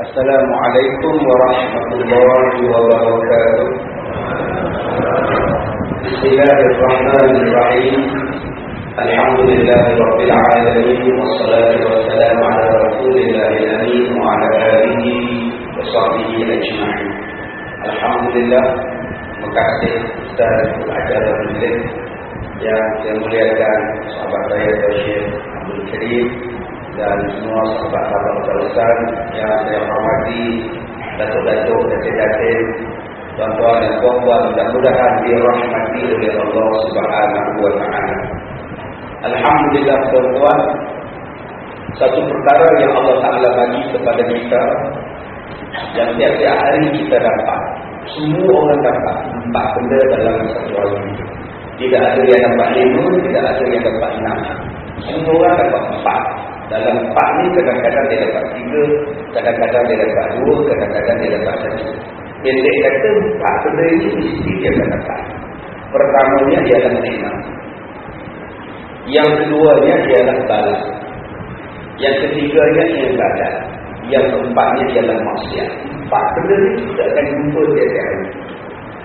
Assalamualaikum warahmatullahi wabarakatuh Bismillahirrahmanirrahim Alhamdulillah Rabbil Alamin Wassalatu wassalamu ala Rasulillahil Amin Wa ala alihi wa sahbihi ajma'in Alhamdulillah Terima kasih Ustaz Ajar Abdul Yang saya muliakan Sahabat saya Syekh Abdul Karim dan semua sahabat-sahabat besar yang saya hormati datuk-datuk dan datin tuan-tuan dan puan-puan mudah-mudahan dirahmati oleh Allah Subhanahu wa taala. Alhamdulillah tuan-tuan. Satu perkara yang Allah Taala bagi kepada kita yang tiap-tiap hari kita dapat. Semua orang dapat empat benda dalam satu hari. Tidak ada yang dapat lima tidak ada yang dapat enam. Semua orang dapat empat dalam empat ni kadang-kadang dia dapat tiga, kadang-kadang dia dapat dua, kadang-kadang dia dapat satu. Pendek kata empat benda ini mesti dia akan dapat. Pertamanya ialah nikmat. Yang keduanya ialah balas. Yang ketiganya ialah badan. Yang keempatnya ialah maksiat. Empat benda ini kita akan jumpa tiap hari.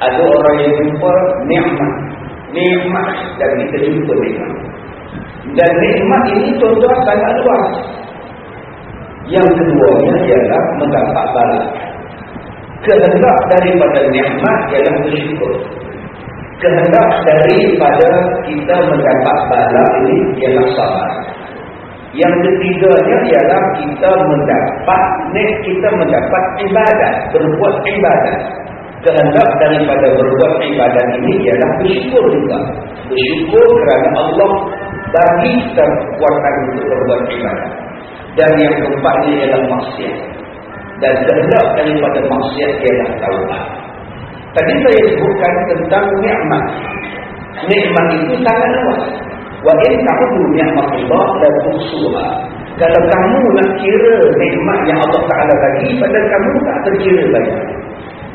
Ada orang yang jumpa nikmat. Nikmat dan kita jumpa nikmat. Dan nikmat ini tuan-tuan sangat luas. Yang keduanya ialah mendapat balas. Kehendak daripada nikmat ialah bersyukur. Kehendak daripada kita mendapat balas ini ialah sabar. Yang ketiganya ialah kita mendapat nek kita mendapat ibadat, berbuat ibadat. Kehendak daripada berbuat ibadat ini ialah bersyukur juga. Bersyukur kerana Allah bagi kekuatan untuk berbuat ibadah. Dan yang keempatnya ialah maksiat. Dan kehendak daripada maksiat ialah taubat. Tadi saya sebutkan tentang nikmat. Nikmat itu sangat luas. Wa in ta'udu ni'matullah la tuhsuha. Kalau kamu nak kira nikmat yang Allah Taala bagi pada kamu tak terkira banyak.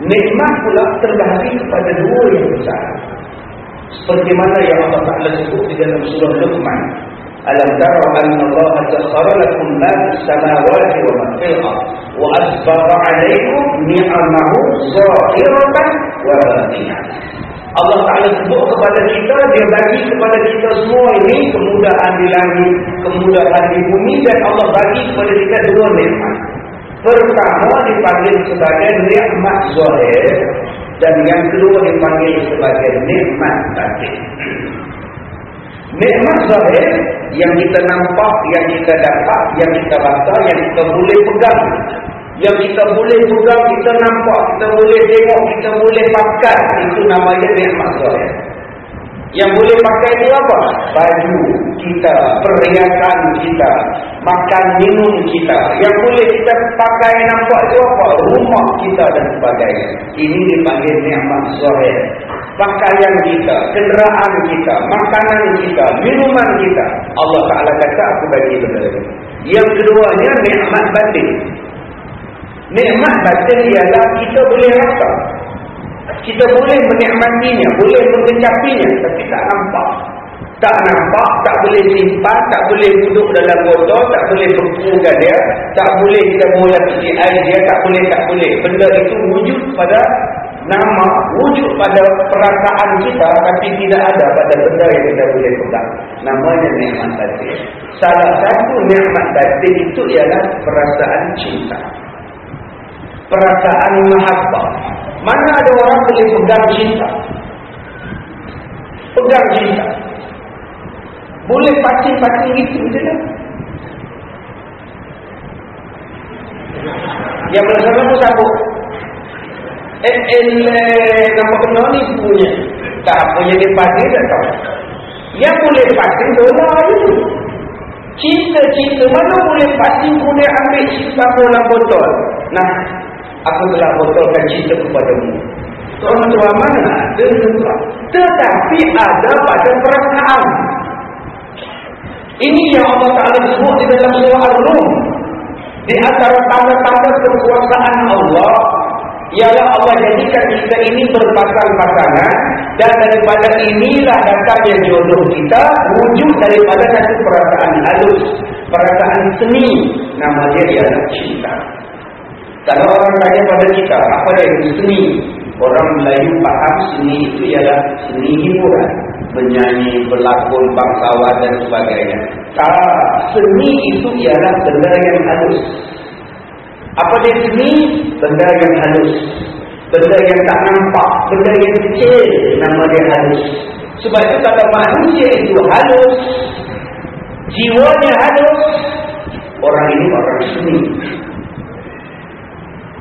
Nikmat pula terbahagi kepada dua yang besar. Seperti mana yang Allah Taala sebut di dalam surah Luqman. Alam tara anna Allah sakhkhara lakum ma samawati wa ma fil ardh wa asbagha 'alaykum ni'amahu zahiratan wa batinah. Allah Taala sebut kepada kita dia bagi kepada kita semua ini kemudahan di langit, kemudahan di bumi dan Allah bagi kepada kita dua nikmat. Pertama dipanggil sebagai nikmat zahir dan yang kedua dipanggil sebagai nikmat batin. Nikmat zahir yang kita nampak, yang kita dapat, yang kita rasa, yang kita boleh pegang. Yang kita boleh pegang, kita nampak, kita boleh tengok, kita boleh pakai. Itu namanya nikmat zahir. Yang boleh pakai itu apa? Baju kita, perhiasan kita, makan minum kita. Yang boleh kita pakai nampak itu apa? Rumah kita dan sebagainya. Ini dipanggil nikmat zahir. Pakaian kita, kenderaan kita, makanan kita, minuman kita. Allah Ta'ala kata aku bagi benda. Yang keduanya nikmat batin. Nikmat batin ialah kita boleh rasa. Kita boleh menikmatinya, boleh mengecapinya tapi tak nampak. Tak nampak, tak boleh simpan, tak boleh duduk dalam botol, tak boleh berkumpulkan dia, tak boleh kita mula cuci air dia, tak boleh, tak boleh. Benda itu wujud pada nama, wujud pada perasaan kita tapi tidak ada pada benda yang kita boleh pegang. Namanya nikmat batin. Salah satu nikmat batin itu ialah perasaan cinta. Perasaan mahabbah. Mana ada orang boleh pegang cinta? Pegang cinta. Boleh pacing-pacing gitu je lah. Yang bersama pun sabuk. Eh, eh, nama kena ni punya. Tak apa yang dia pacing tak tahu. Yang boleh pacing bola itu. Cinta-cinta mana boleh pacing boleh ambil cinta bola botol. Nah, aku telah botolkan cinta kepadamu. Tuan-tuan mana ada tuan. Tetapi ada pada perasaan. Ini yang Allah Ta'ala sebut di dalam surah Al-Rum. Di antara tanda-tanda kekuasaan Allah, ialah Allah jadikan kita ini berpasang-pasangan dan daripada inilah datangnya jodoh kita wujud daripada satu perasaan halus, perasaan seni, nama dia ialah cinta. Kalau orang tanya pada kita, apa yang seni? Orang Melayu faham seni itu ialah seni hiburan. Menyanyi, berlakon, bangsawan dan sebagainya. Tak, seni itu ialah benda yang halus. Apa dia seni? Benda yang halus. Benda yang tak nampak. Benda yang kecil. Nama dia halus. Sebab itu kata manusia itu halus. Jiwanya halus. Orang ini orang seni.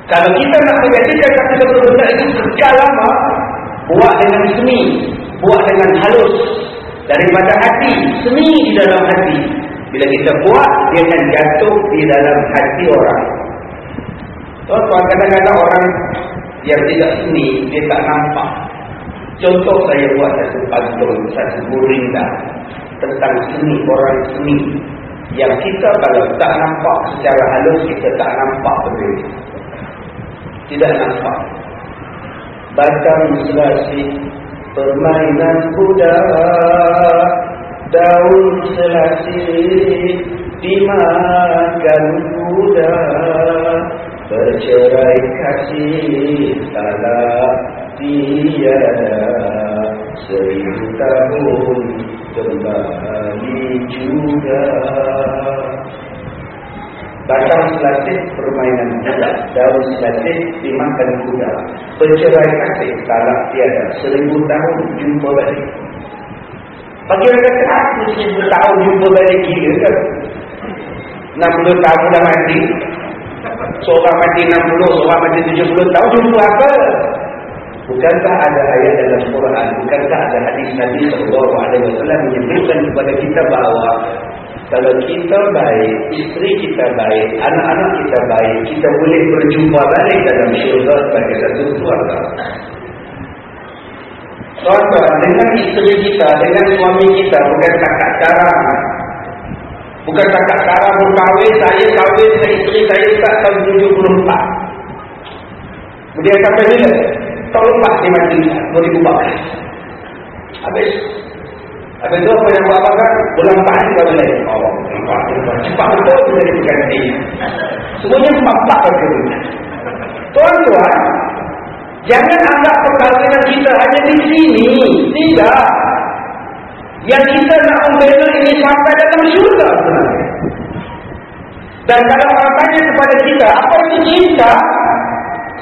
Kalau kita nak menjadikan satu benda itu kerja lama, buat dengan seni, buat dengan halus, daripada hati, seni di dalam hati. Bila kita buat, dia akan jatuh di dalam hati orang. Tuan-tuan, kadang-kadang orang yang tidak seni, dia tak nampak. Contoh saya buat satu pantun, satu burinda tentang seni, orang seni. Yang kita kalau tak nampak secara halus, kita tak nampak betul tidak nampak. Batang selasi permainan kuda, daun selasi dimakan kuda, bercerai kasih tak tiada seribu tahun kembali juga. Batang selasih permainan kuda Daun selasih dimakan kuda. Bercerai kasih talak tiada. Seribu tahun jumpa balik. Bagi orang kata aku seribu tahun jumpa balik? Gila kan 60 tahun dah mati. Seorang mati 60 Seorang mati 70 tahun jumpa apa? Bukankah ada ayat dalam Quran? Bukankah ada hadis Nabi SAW Menyebutkan kepada kita bahawa kalau kita baik, isteri kita baik, anak-anak kita baik, kita boleh berjumpa balik dalam syurga sebagai satu keluarga. Tuan-tuan, dengan isteri kita, dengan suami kita, bukan kakak cara. Bukan kakak cara berkahwin, saya kahwin dengan isteri saya tak tahun 74. Kemudian sampai bila? Tahun 4 dia mati, 2014. Habis. Habis itu apa yang buat apa Ulang tahun kau lain. Oh, cepat. Betul kita diganti. Semuanya sempat betul. Tuan-tuan, jangan anggap perkahwinan kita hanya di sini. Tidak. Yang kita nak membela ini sampai dalam syurga sebenarnya. Dan kalau orang tanya kepada kita, apa itu cinta?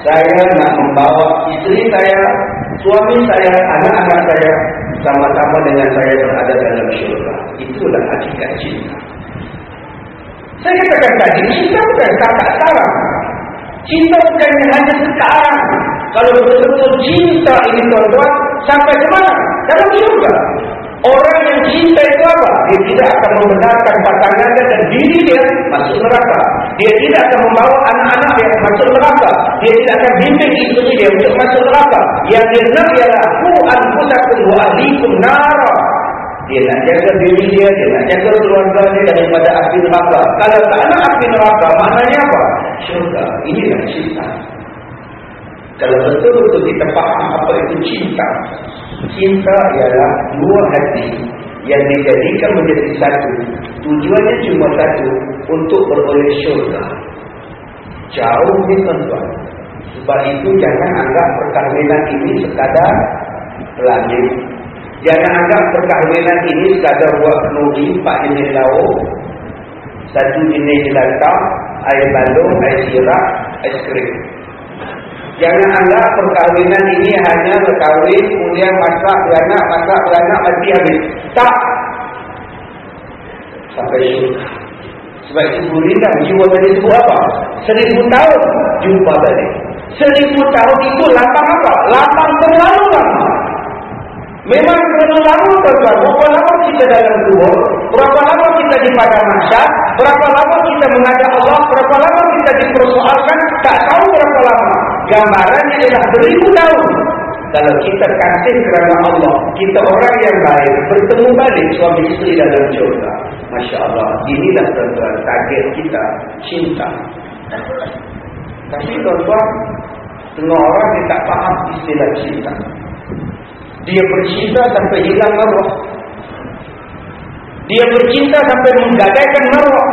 Saya nak membawa isteri saya, suami saya, anak-anak saya sama-sama dengan saya berada dalam syurga. Itulah hakikat cinta. Saya katakan tadi, cinta bukan kakak sekarang. Cinta bukan hanya sekarang. Kalau betul-betul cinta ini tuan-tuan, sampai ke mana? Dalam syurga. Orang yang cinta itu apa? Dia tidak akan membenarkan pasangannya dan diri dia masuk neraka. Dia tidak akan membawa anak-anak yang masuk neraka. Dia tidak akan bimbing isteri dia untuk masuk neraka. Yang dia nak ialah ku anfusakum wa ahlikum nara. Dia nak jaga diri dia, dia nak jaga keluarga dia daripada api neraka. Kalau tak nak api neraka, maknanya apa? Syurga. Inilah cinta. Kalau betul-betul kita faham apa itu cinta. Cinta ialah dua hati yang dijadikan menjadi satu. Tujuannya cuma satu, untuk beroleh syurga. Jauh ni tuan-tuan. Sebab itu jangan anggap perkahwinan ini sekadar pelanjir. Jangan anggap perkahwinan ini sekadar buat kenuri, empat jenis lauk. Satu jenis jelantah, air balung, air sirap, air krim. Jangan anggap perkahwinan ini hanya berkahwin, kemudian masak beranak, masak beranak, mati habis. Tak. Sampai syurga. Sebab itu burindah jiwa tadi sebut apa? Seribu tahun jumpa balik. Seribu tahun itu lapang apa? Lapang terlalu lama. Memang terlalu lama tuan-tuan. Berapa lama kita dalam kubur? Berapa lama kita di padang masyarakat? Berapa lama kita mengajak Allah? Berapa lama kita dipersoalkan? Tak tahu berapa lama. Gambarannya adalah beribu tahun. Kalau kita kasih kerana Allah, kita orang yang baik, bertemu balik suami isteri dalam syurga. Masya Allah, inilah tuan-tuan target kita, cinta. Tapi tuan-tuan, tengah orang yang tak faham istilah cinta. Dia bercinta sampai hilang marwah. Dia bercinta sampai menggadaikan marwah.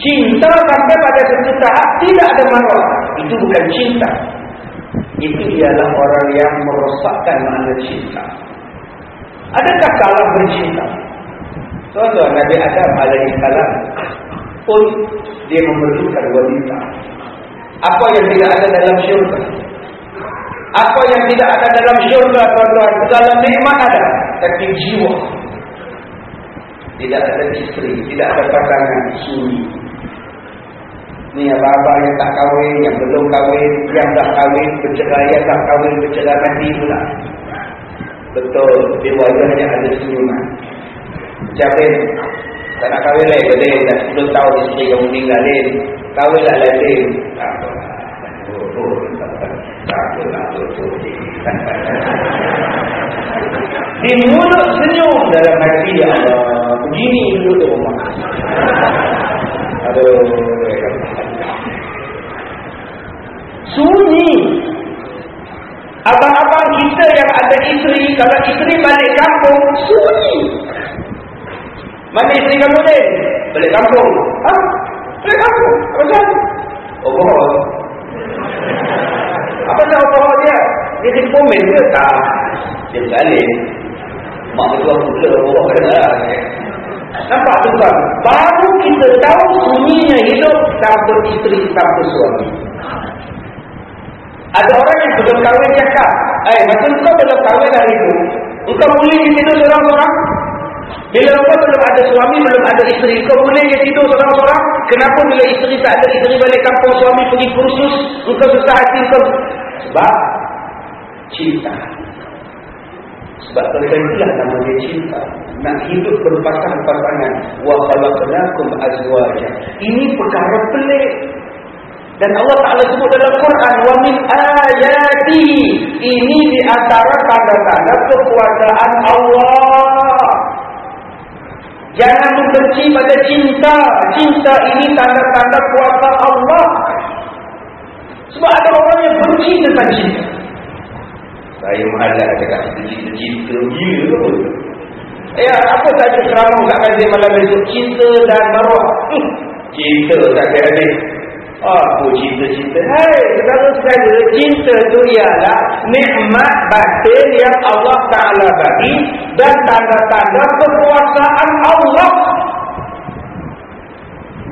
Cinta sampai pada tahap tidak ada marwah. Itu bukan cinta. Itu ialah orang yang merosakkan makna cinta. Adakah salah bercinta? Tuan-tuan Nabi Adam alaihi salam pun dia memerlukan wanita. Apa yang tidak ada dalam syurga? Apa yang tidak ada dalam syurga tuan-tuan? Segala nikmat ada, tapi jiwa tidak ada isteri, tidak ada pasangan, sunyi. Ni apa-apa yang tak kahwin, yang belum kahwin, yang dah kahwin, bercerai, yang tak kahwin, bercerai mati pula. Betul, di wajahnya ada senyuman. Macam tak nak kahwin lain boleh, dah 10 tahun isteri kamu tinggalin. Kahwin lah lain. Tak Di mulut senyum dalam hati ya Allah. Begini di rumah. Aduh. Sunyi. Abang-abang kita yang ada isteri, kalau isteri balik kampung, sunyi. Mana isteri kamu ni? Balik kampung. Ha? Balik kampung. Apa sahaja? Oh, bohong. Apa sahaja bohong dia? Dia jadi komen ke? Tak. Dia balik. Mak betul aku pula bohong kena. Nampak tu kan? Baru kita tahu sunyinya hidup tanpa isteri, tanpa suami. Ada orang yang belum kahwin cakap, eh, masa kau belum kahwin hari itu, kau boleh tidur seorang-seorang? Bila kau belum ada suami, belum ada isteri, kau boleh tidur seorang-seorang? Kenapa bila isteri tak ada, isteri balik kampung, suami pergi kursus, kau susah hati kau? Sebab cinta. Sebab tentang itulah nama dia cinta. Nak hidup berpasang-pasangan. Wa khalaqnakum azwaja. Ini perkara pelik. Dan Allah Ta'ala sebut dalam Quran. Wa min ayati. Ini di antara tanda-tanda kekuasaan Allah. Jangan membenci pada cinta. Cinta ini tanda-tanda kuasa Allah. Sebab ada orang yang benci tentang cinta. Saya malah cakap cinta-cinta gila pun. Ya, apa saja ceramah kat kazi malam besok cinta dan maruah. Hmm, cinta tak ada Apa cinta-cinta? Hai, sekarang sekali cinta tu ialah nikmat batin yang Allah Ta'ala bagi dan tanda-tanda kekuasaan Allah.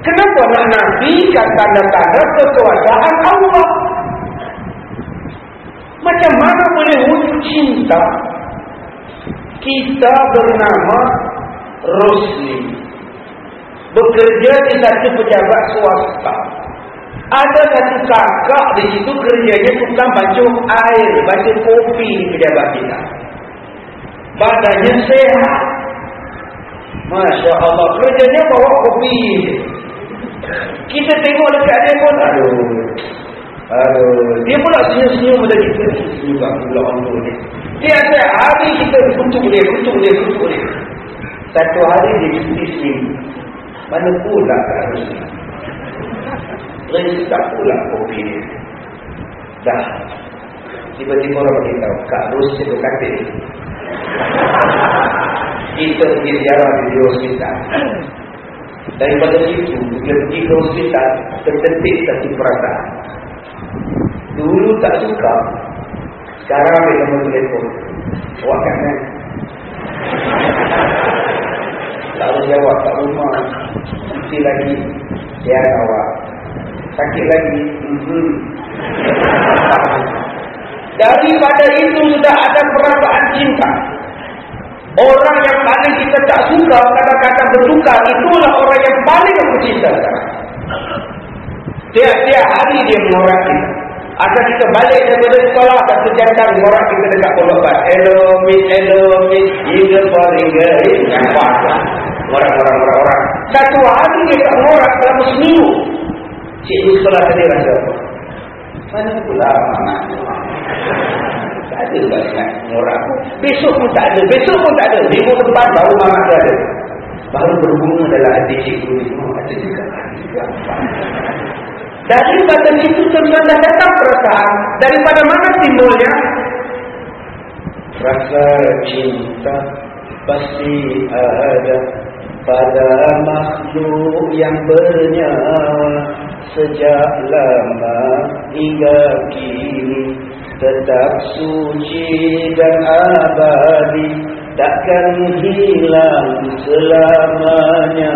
Kenapa nak nafikan tanda-tanda kekuasaan Allah? Macam mana boleh wujud cinta? Kita bernama Rosli. Bekerja di satu pejabat swasta. Ada satu kakak di situ kerjanya tukang basuh air, basuh kopi di pejabat kita. Badannya sehat. Masya Allah. Kerjanya bawa kopi. Kita tengok dekat dia pun, aduh. Aduh, dia pula senyum-senyum pada kita. Juga pula Allah ni. Dia ada hari kita kutuk dia, kutuk dia, kutuk dia. Satu hari dia cuti seminggu. Mana pula harusnya. Tak pula kopi dia. Dah. Tiba-tiba orang beritahu, Kak Rus itu katil. Kita pergi ziarah di hospital. Daripada situ, kita pergi ke hospital, tertentik satu perasaan. Dulu tak suka, sekarang ambil nombor telefon. Awak kan kan? Lalu jawab kat rumah. Nanti lagi, dia awak. Sakit lagi. Hmm. Daripada itu sudah ada perasaan cinta. Orang yang paling kita tak suka kadang-kadang bertukar itulah orang yang paling aku cinta Tiap-tiap hari dia mengorak kita. Akan kita balik daripada sekolah dan sejatang mengorak kita dekat pondok bat. Hello, miss, hello, miss. Hingga hingga. Nampak lah. Orang-orang orang. Satu hari dia tak mengorak dalam seminggu. Cikgu sekolah tadi rasa apa? Mana pula anak Tak ada tak ingat mengorak. Besok pun tak ada. Besok pun tak ada. Minggu depan baru mama dia ada. Baru berbunga dalam hati cikgu ni. Oh, ada juga. Ada juga. Daripada situ tuan dah datang perasaan. Daripada mana timbulnya? Rasa cinta pasti ada pada makhluk yang bernyawa sejak lama hingga kini. Tetap suci dan abadi takkan hilang selamanya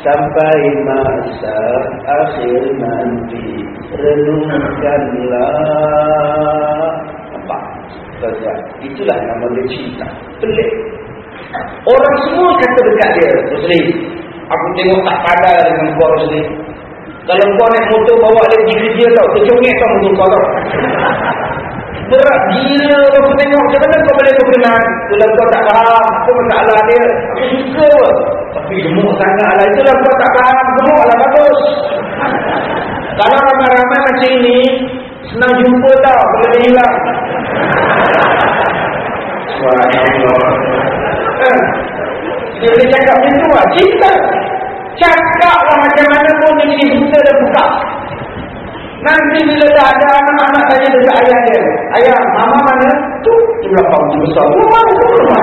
sampai masa akhir nanti. Renungkanlah. Apa saja itulah nama dia cinta. Pelik. Orang semua kata dekat dia muslim aku tengok tak padah dengan kau muslim kalau kau naik motor bawa dia pergi kerja tau. Tercongek kau motor kau tau. Berat. Gila aku tengok. Macam mana kau boleh berkenan? Kalau kau tak faham. Apa masalah dia? Aku suka. Tapi gemuk sangat lah. Itulah kau tak faham. Gemuk lah bagus. Kalau ramai-ramai macam ini senang jumpa tau. Kalau dia hilang suara kan dia boleh cakap macam tu lah. Cinta cakap lah macam mana pun dia jadi buta dan buka Nanti bila dah ada anak-anak tanya dekat ayah dia. Ayah, mama mana? Tu, di belakang tu besar. Rumah rumah.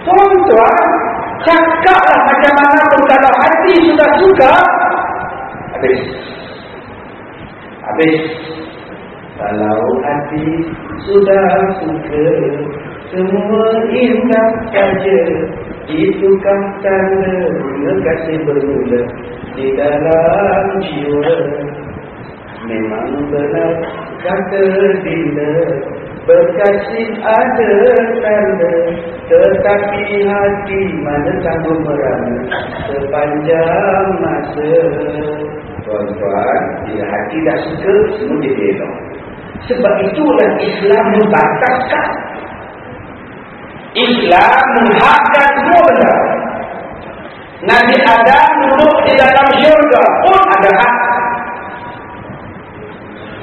Tuan-tuan, cakaplah macam mana pun kalau hati sudah suka, habis. Habis. Kalau hati sudah suka, semua indah saja. Itukah tanda kasih bermula di dalam jiwa. Memang benar kata dinda Berkasih ada tanda Tetapi hati mana sanggup merana Sepanjang masa Tuan-tuan Bila hati dah suka Semua dia elok Sebab itulah Islam membataskan Islam menghakkan semua benda Nabi Adam duduk di dalam syurga pun ada hak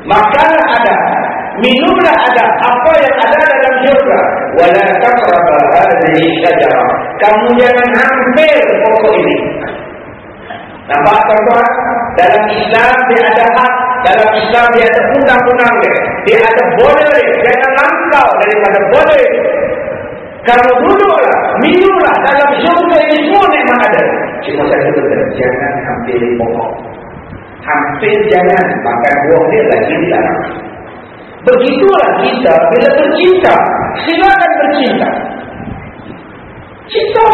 Makanan ada, minumlah ada, apa yang ada dalam syurga. Wala taqrabu hadhihi syajarah. Kamu jangan hampir pokok ini. Nampak tuan-tuan? Dalam Islam dia ada hak, dalam Islam dia ada undang-undang. Dia ada boleh, jangan langkau daripada boleh. Kalau duduklah, minumlah dalam syurga ini semua nikmat ada. Cuma saya kata, jangan hampir pokok hampir jangan makan buah dia lagi dilarang. Begitulah kita bila bercinta. Silakan bercinta. Cinta.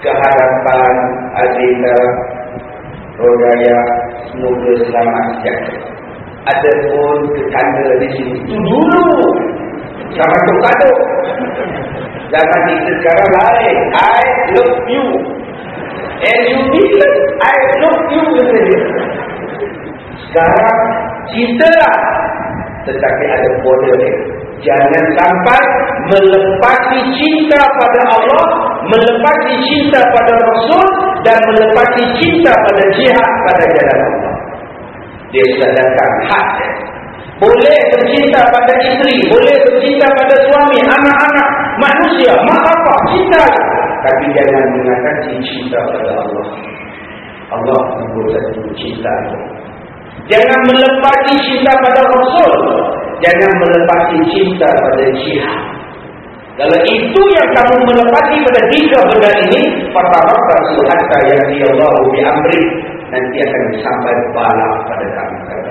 Keharapan Azita Rodaya Semoga selamat sejahtera Ada pun ketanda di sini Itu dulu Sama tu kado Zaman kita sekarang lain I love you And you listen I love you saja sekarang cinta lah. Tetapi ada border dia. Jangan sampai melepasi cinta pada Allah, melepasi cinta pada Rasul dan melepasi cinta pada jihad pada jalan Allah. Dia sadarkan hak dia. Boleh bercinta pada isteri, boleh bercinta pada suami, anak-anak, manusia, mak bapak, cinta. Tapi jangan mengatakan cinta pada Allah. Allah satu cinta. Jangan melepasi cinta pada Rasul. Jangan melepasi cinta pada jihad. Kalau itu yang kamu melepasi pada tiga benda ini, fatarakka suhatta yang dia Allah amri nanti akan sampai bala pada kamu.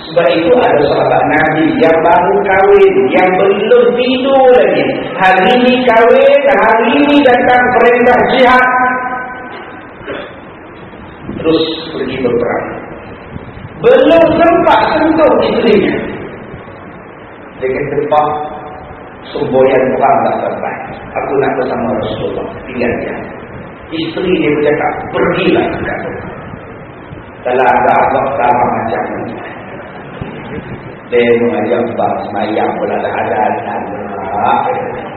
Sebab itu ada sahabat Nabi yang baru kahwin, yang belum tidur lagi. Hari ini kahwin, hari ini datang perintah jihad. Terus pergi berperang. Belum sempat sentuh isterinya. Dia kata, Pak, semboyan Tuhan tak sampai. Aku nak bersama Rasulullah. Tinggal dia. Isteri dia bercakap, pergilah kantor. Kalau ada Allah sama macam ni. Dia mengajar bab semayang pula ada azan.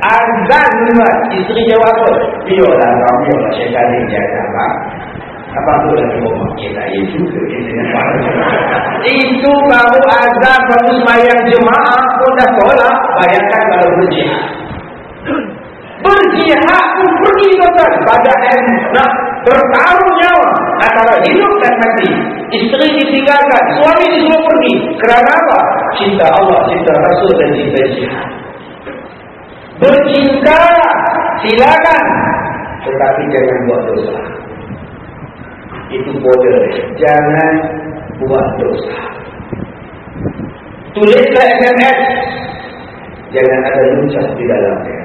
Azan memang. Isteri jawab apa? Biarlah, biarlah. Syaitan ni jaga. Abang tu lagi rumah kita ya juga Itu baru azab baru semayang jemaah pun dah tolak. Bayangkan kalau berjihad. Berjihad pun pergi Pada yang nak bertarung nyawa antara hidup dan mati. Isteri ditinggalkan, suami disuruh pergi. Kerana apa? Cinta Allah, cinta Rasul dan cinta jihad. Bercinta, silakan Tetapi jangan buat dosa. Itu border. Jangan buat dosa. Tulislah SMS. Jangan ada lucah di dalamnya.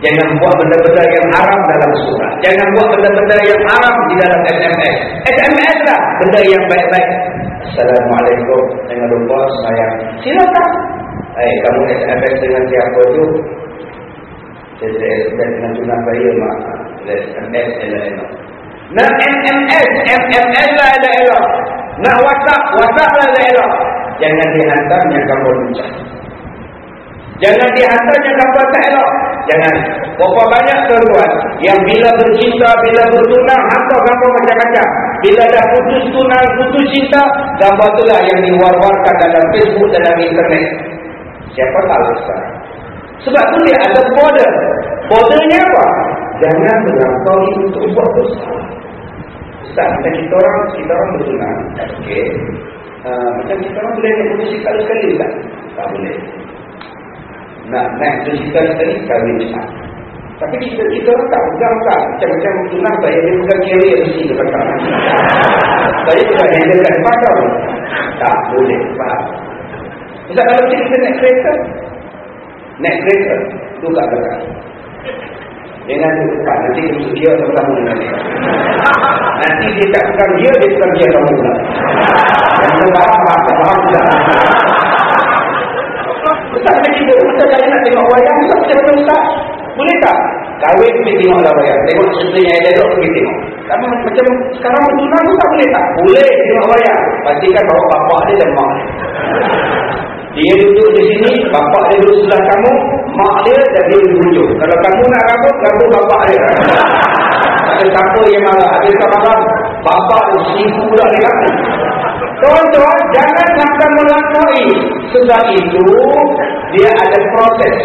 Jangan buat benda-benda yang haram dalam surat. Jangan buat benda-benda yang haram di dalam SMS. SMS lah benda yang baik-baik. Assalamualaikum. Jangan lupa sayang. Silakan. Eh, kamu SMS dengan siapa tu? Saya SMS dengan tunang saya, mak. SMS, elok-elok. Nak MMS, MMS lah elok-elok. Nak WhatsApp, WhatsApp lah elok-elok. Jangan dihantarnya kamu lucah. Jangan dihantarnya kapal tak elok. Jangan. Berapa banyak tuan-tuan yang bila bercinta, bila bertunang, hantar gambar macam-macam. Bila dah putus tunang, putus cinta, gambar itulah yang diwar-warkan dalam Facebook, dalam internet. Siapa tahu sekarang? Sebab tu dia ada border. Bordernya apa? Jangan melampaui untuk buat dosa. Ustaz, macam kita orang, kita orang bertunang. Okey. Uh, macam kita orang boleh putus sekali-sekali tak? Tak boleh nak naik bercerita sekali kahwin cepat. Tapi kita kita tak pegang tak macam-macam tunang saya dia pegang kiri mesti dia pegang. saya juga ada yang dekat depan tau. Tak boleh. Faham? Sebab kalau kita naik kereta, naik kereta, tu kat belakang. Jangan tu depan, nanti untuk dia sama-sama dengan dia. Nanti dia tak pegang dia, dia pegang dia kamu. Dan dia faham, faham, faham, faham. Ustaz macam kita, Ustaz saya nak tengok wayang, Ustaz macam mana Ustaz? Boleh tak? Kahwin pergi tengoklah wayang. Tengok isteri yang ada duduk pergi tengok. Tapi macam sekarang bertunang Ustaz boleh tak? Boleh tengok wayang. Pastikan bawa bapak dia dan mak dia. Dia duduk di sini, bapak dia duduk sebelah kamu, mak dia dan dia di hujung. Kalau kamu nak rambut, rambut bapak dia. Ada siapa yang marah? Ada siapa marah? Bapak dia sibuk pula dia. Tuan-tuan, jangan sampai melampaui. Sebab itu, dia ada proses.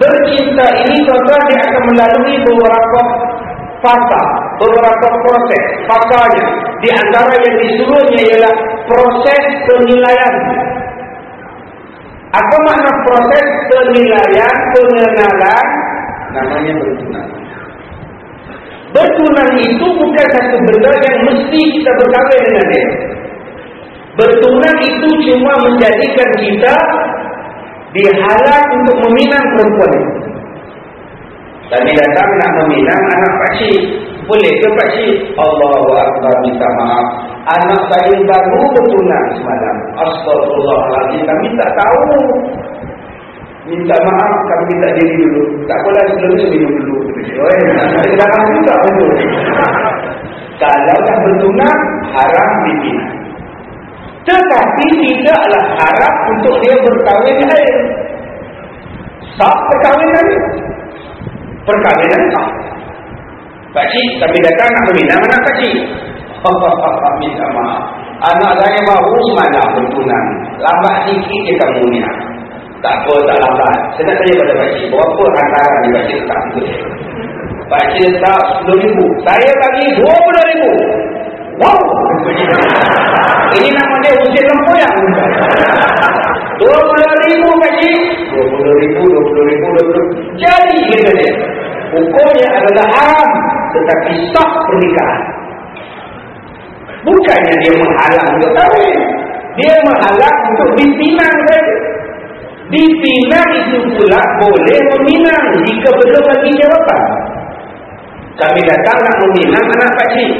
Bercinta ini, tuan-tuan, dia akan melalui beberapa fasa, beberapa proses. Fasanya, di antara yang disuruhnya ialah proses penilaian. Apa makna proses penilaian, pengenalan? Namanya bertunang. Bertunang itu bukan satu benda yang mesti kita berkahwin dengan dia. Bertunang itu cuma menjadikan kita dihalang untuk meminang perempuan. Tadi datang nak meminang anak pakcik. Boleh ke pakcik? Allah Akbar minta maaf. Anak saya baru bertunang semalam. Astagfirullahaladzim. Kami tak tahu. Minta maaf kami minta diri dulu. Tak apalah sebelum itu minum eh, nak juga betul. Kalau dah bertunang, haram dipinang. Tetapi tidaklah harap untuk dia berkahwin lain. Sah perkahwinan. Perkahwinan sah. Pakcik, kami datang nak meminang anak pakcik. Minta maaf. Anak saya baru semalam bertunang. Lambat sikit kamu ni. Tak apa, tak lambat. Saya nak tanya pada pakcik. Berapa hantaran di pakcik letak dia? Pakcik letak RM10,000. Saya bagi RM20,000. Wow! Ini nama dia usia lempu yang Dua puluh ribu kaji. Dua puluh ribu, dua puluh ribu, dua puluh Jadi kata dia. Hukumnya adalah haram. Tetapi sah pernikahan. Bukannya dia menghalang untuk kahwin. Dia menghalang untuk dipinang saja. Dipinang itu pula boleh meminang jika belum lagi jawapan. Kami datang nak meminang anak pakcik.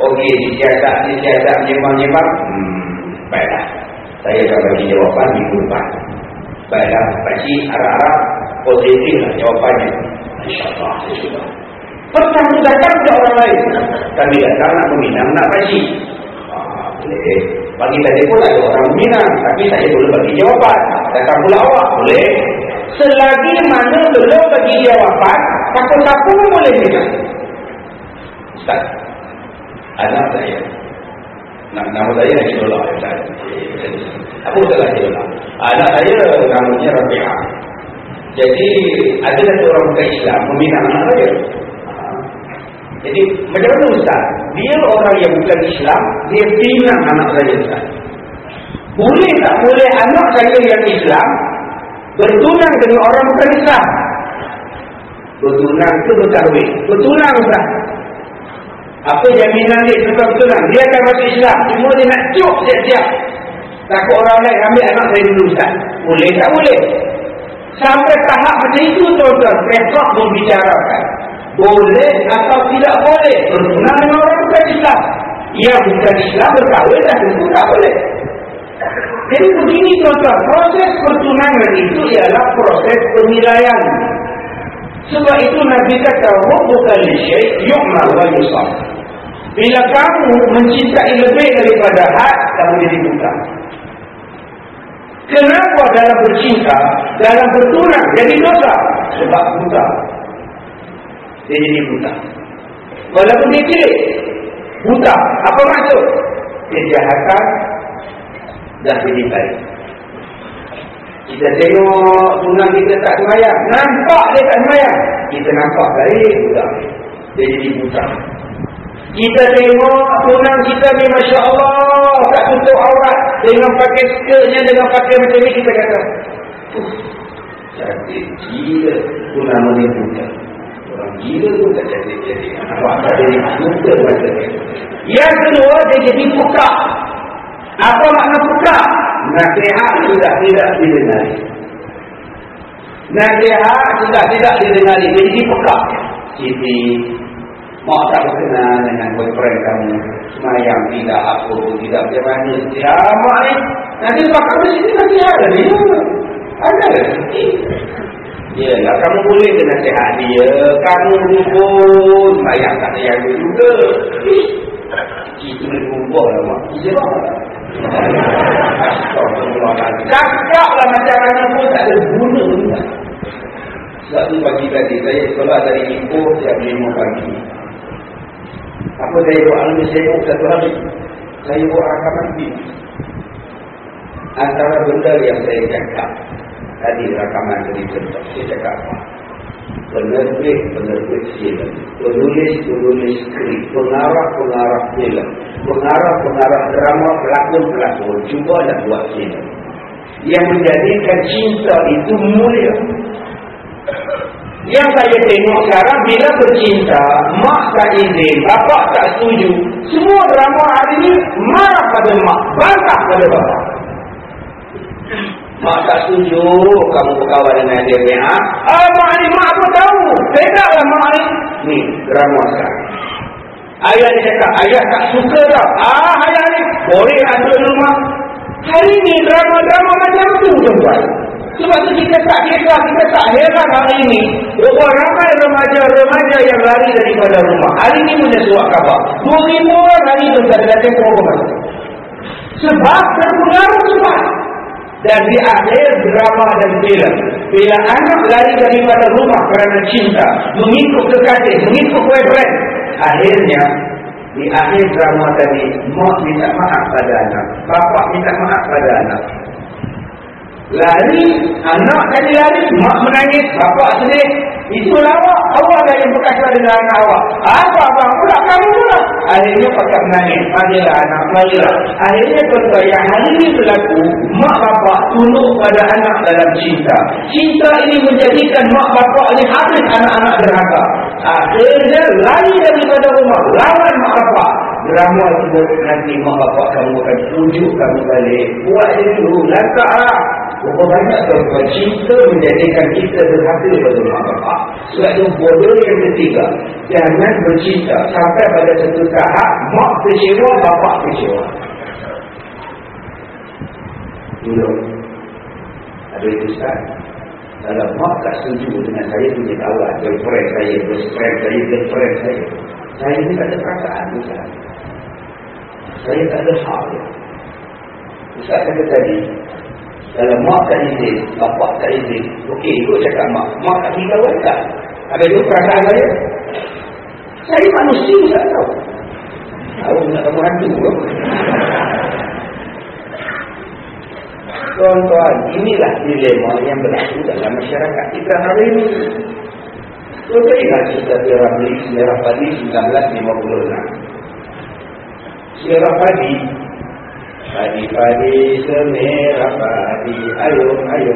Okey, disiasat, disiasat, menyembang-nyembang. Hmm, baiklah. Saya akan bagi jawapan di depan. Baiklah, pakcik, harap-harap positif lah jawapannya. InsyaAllah, saya. Pernah datang ke orang lain. Kami datang nak meminang, nak pakcik. Ah, boleh. Bagi tadi pun ada orang meminang. Tapi saya boleh bagi jawapan. Datang pula awak, boleh. Selagi mana belum bagi jawapan, siapa-siapa pun boleh minang. Ustaz, anak saya nama saya Najibullah apa salah Najibullah anak saya namanya Rabi'ah jadi ada satu orang bukan Islam meminang anak saya jadi macam mana Ustaz dia orang yang bukan Islam dia pinang anak saya Ustaz boleh tak boleh anak saya yang Islam bertunang dengan orang bukan Islam Bertunang tu berkahwin. Bertunang tak? Apa jaminan dia tentang bertunang? Dia akan masuk Islam. Cuma dia nak cuk siap-siap. Takut orang lain ambil anak saya dulu Ustaz. Boleh tak boleh? Sampai tahap macam itu tuan-tuan. Rekod membicarakan. Boleh atau tidak boleh. Bertunang dengan orang bukan Islam. Yang bukan Islam berkahwin dan tentu tak boleh. Jadi begini tuan-tuan. Proses pertunangan itu ialah proses penilaian. Sebab itu Nabi kata, bukan syekh yu'mal wa yusam. Bila kamu mencintai lebih daripada had, kamu jadi buta. Kenapa dalam bercinta, dalam bertunang jadi dosa? Sebab buta. Dia jadi buta. Walaupun dia cilik, buta. Apa maksud? Kejahatan dah jadi baik. Kita tengok tunang kita tak semayang. Nampak dia tak semayang. Kita nampak baik buta. Dia jadi buta. Kita tengok tunang kita ni Masya Allah tak tutup aurat. Dengan pakai skirtnya, dengan pakai macam ni kita kata. Cantik gila. Tunang ni buta. Orang gila pun tak cantik-cantik. Nampak tak jadi buta masa ni. Yang kedua dia jadi buka. Apa makna buka? Nasihat sudah tidak didenari. Nasihat sudah tidak didenari. Jadi buka. Siti, Mak tak berkenal dengan boyfriend kamu. Semayang tidak, apa pun tidak. Macam mana? Ya, ni. Nanti lepas kamu sini nanti ada dia. Ada lah sini. Ya, lah, kamu boleh ke nasihat dia. Kamu pun semayang tak ada yang juga. Itu boleh berubah lah mak. Iya Cakap lah macam mana pun tak ada guna Sebab tu pagi tadi saya sekolah dari Ipoh Siap lima pagi Apa saya buat alami saya satu hari Saya buat rakaman film Antara benda yang saya cakap Tadi rakaman tadi Saya cakap apa? Penerbit penerbit film penulis penulis skrip. Pengarah pengarah film pengarah pengarah drama pelakon pelakon. Cuba nak buat film yang menjadikan cinta itu mulia. Yang saya tengok sekarang bila bercinta mak tak izin bapak tak setuju semua drama hari ini marah pada mak bantah pada bapak Mak tak setuju kamu berkawan dengan dia ni. Ha? Ah, mak ni mak pun tahu. Bedaklah mak ni. Ni, drama sekarang. Ayah ni cakap, ayah tak suka tau. Ah, ayah ni. Boleh ada rumah. Hari ni drama-drama macam tu tuan Sebab tu kita tak kisah, kita tak heran hari ini. Berapa ramai remaja-remaja yang lari daripada rumah. Hari ini punya suat khabar. Dua ribu orang hari itu tak ada tempoh rumah. Sebab terpengaruh sebab. Dan di akhir drama dan film Bila anak lari daripada rumah kerana cinta Mengikut kekasih, mengikut boyfriend Akhirnya Di akhir drama tadi Mak minta maaf pada anak. Bapak minta maaf pada anak. Lari Anak tadi lari Mak menangis Bapak sedih. Itulah awak. Awak dah yang berkasih dengan anak awak. Apa abang pula kamu pula Akhirnya pakai menangis. Marilah anak Marilah Akhirnya tuan yang hari ini berlaku Mak bapak tunduk pada anak dalam cinta. Cinta ini menjadikan mak bapak ini habis anak-anak derhaka. Akhirnya lari daripada rumah Lawan mak bapak. Drama itu nanti mak bapak kamu akan pujuk kamu balik. Buat dulu Langkah Berapa banyak tuan-tuan? Cinta menjadikan kita derhaka kepada mak bapak Sebab itu bodoh yang ketiga Jangan bercinta sampai pada satu tahap Mak kecewa, bapak kecewa. Dulu Ada itu Ustaz Kalau mak tak setuju dengan saya punya kawan Girlfriend saya, best friend saya, girlfriend saya Saya ni tak ada perasaan Ustaz. Saya tak ada hal Ustaz kata tadi kalau mak tak izin, bapak tak izin, okey ikut cakap mak. Mak tak tinggal tak? Ada itu perasaan saya? Saya manusia tak tahu. Tahu nak kamu hantu ke? Tuan-tuan, inilah dilema yang berlaku dalam masyarakat kita hari ini. Tuan-tuan ingat cerita Piramli Sejarah Padi 1956. Sejarah Padi Padi-padi semerah padi Ayo, ayo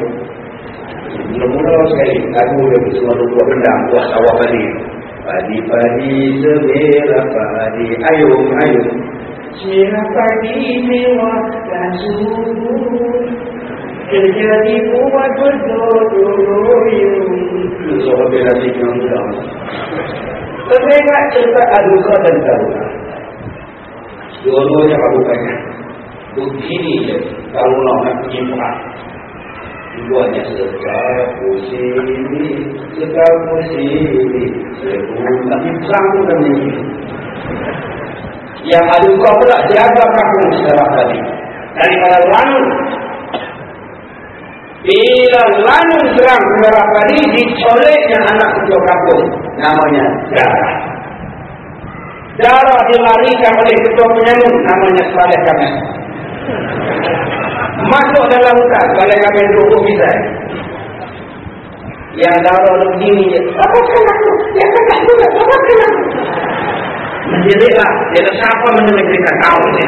Mula-mula sekali lagu dia semua buat rendang buat sawah balik. Padi-padi semerah padi ayung-ayung. Semerah padi mewah dan subur. Kerja dibuat Soal bela diri yang mudah. Teringat cerita aduka dan taruka. Dua-duanya aku banyak. Begini je. Kalau nak sekapu sini, sekapu sini, sekapu Tapi perang pun kan ini. Yang aduka pula jaga kampung secara tadi. Daripada lalu Bila lalu serang beberapa kali dicoleknya anak ketua kampung. Namanya darah. Darah dilarikan oleh ketua penyanyi namanya Saleh Kamil. Masuk dalam hutan Saleh Kamil 20 misal. Yang darah begini je. Apa kena aku? Yang kena aku? Apa kena aku? Menjadilah. Dia tak siapa menjadikan kau ini.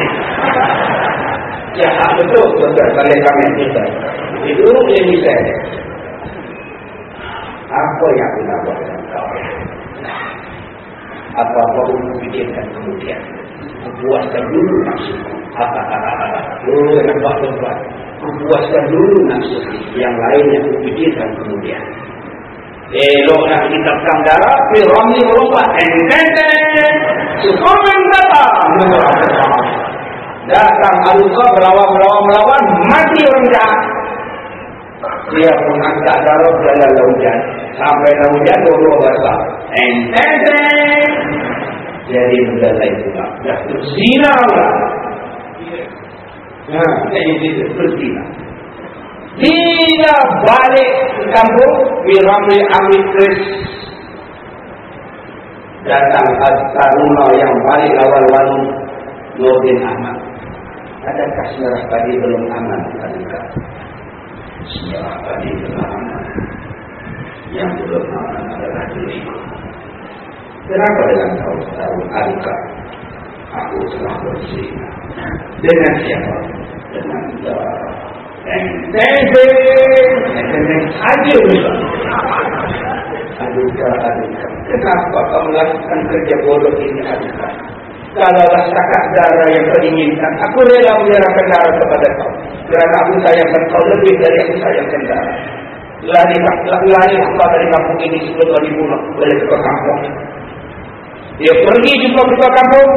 Ya, betul. Betul. Saleh Kamil misal. Itu yang bisa Apa yang aku nak buat dengan kau Apa-apa pun fikirkan kemudian Puaskan dulu nafsu. Dulu nampak tempat Puaskan dulu nafsu. Yang lain yang aku fikirkan kemudian Elok nak kita pegang darah Firami merubah Enten-enten Sukumen datang. Datang Aluka melawan-melawan melawan Mati orang jahat. Dia pun angkat darah dalam lautan. Sampai lautan dua-dua basah enteng jadi benda lain pula. Dah berzina lah ha, jadi dia berzina. Bila balik ke kampung Miramli Amri Kris. Datang Taruna yang balik lawan-lawan Nurdin Ahmad. Adakah sejarah tadi belum aman adakah Sejarah tadi telah aman. Yang belum aman adalah diriku Kenapa dengan kau tahu adukah Aku telah berzina Dengan siapa? Dengan darah Enteng Enteng saja juga Adukah, adukah Kenapa kau melakukan kerja bodoh ini adukah Kalaulah setakat darah yang kau inginkan Aku rela menyerahkan darah kepada kau kerana aku sayangkan kau lebih dari aku sayangkan darah. Lari, lari hamba dari kampung ini sebelum kau dibunuh oleh ketua kampung. Dia pergi jumpa ketua kampung.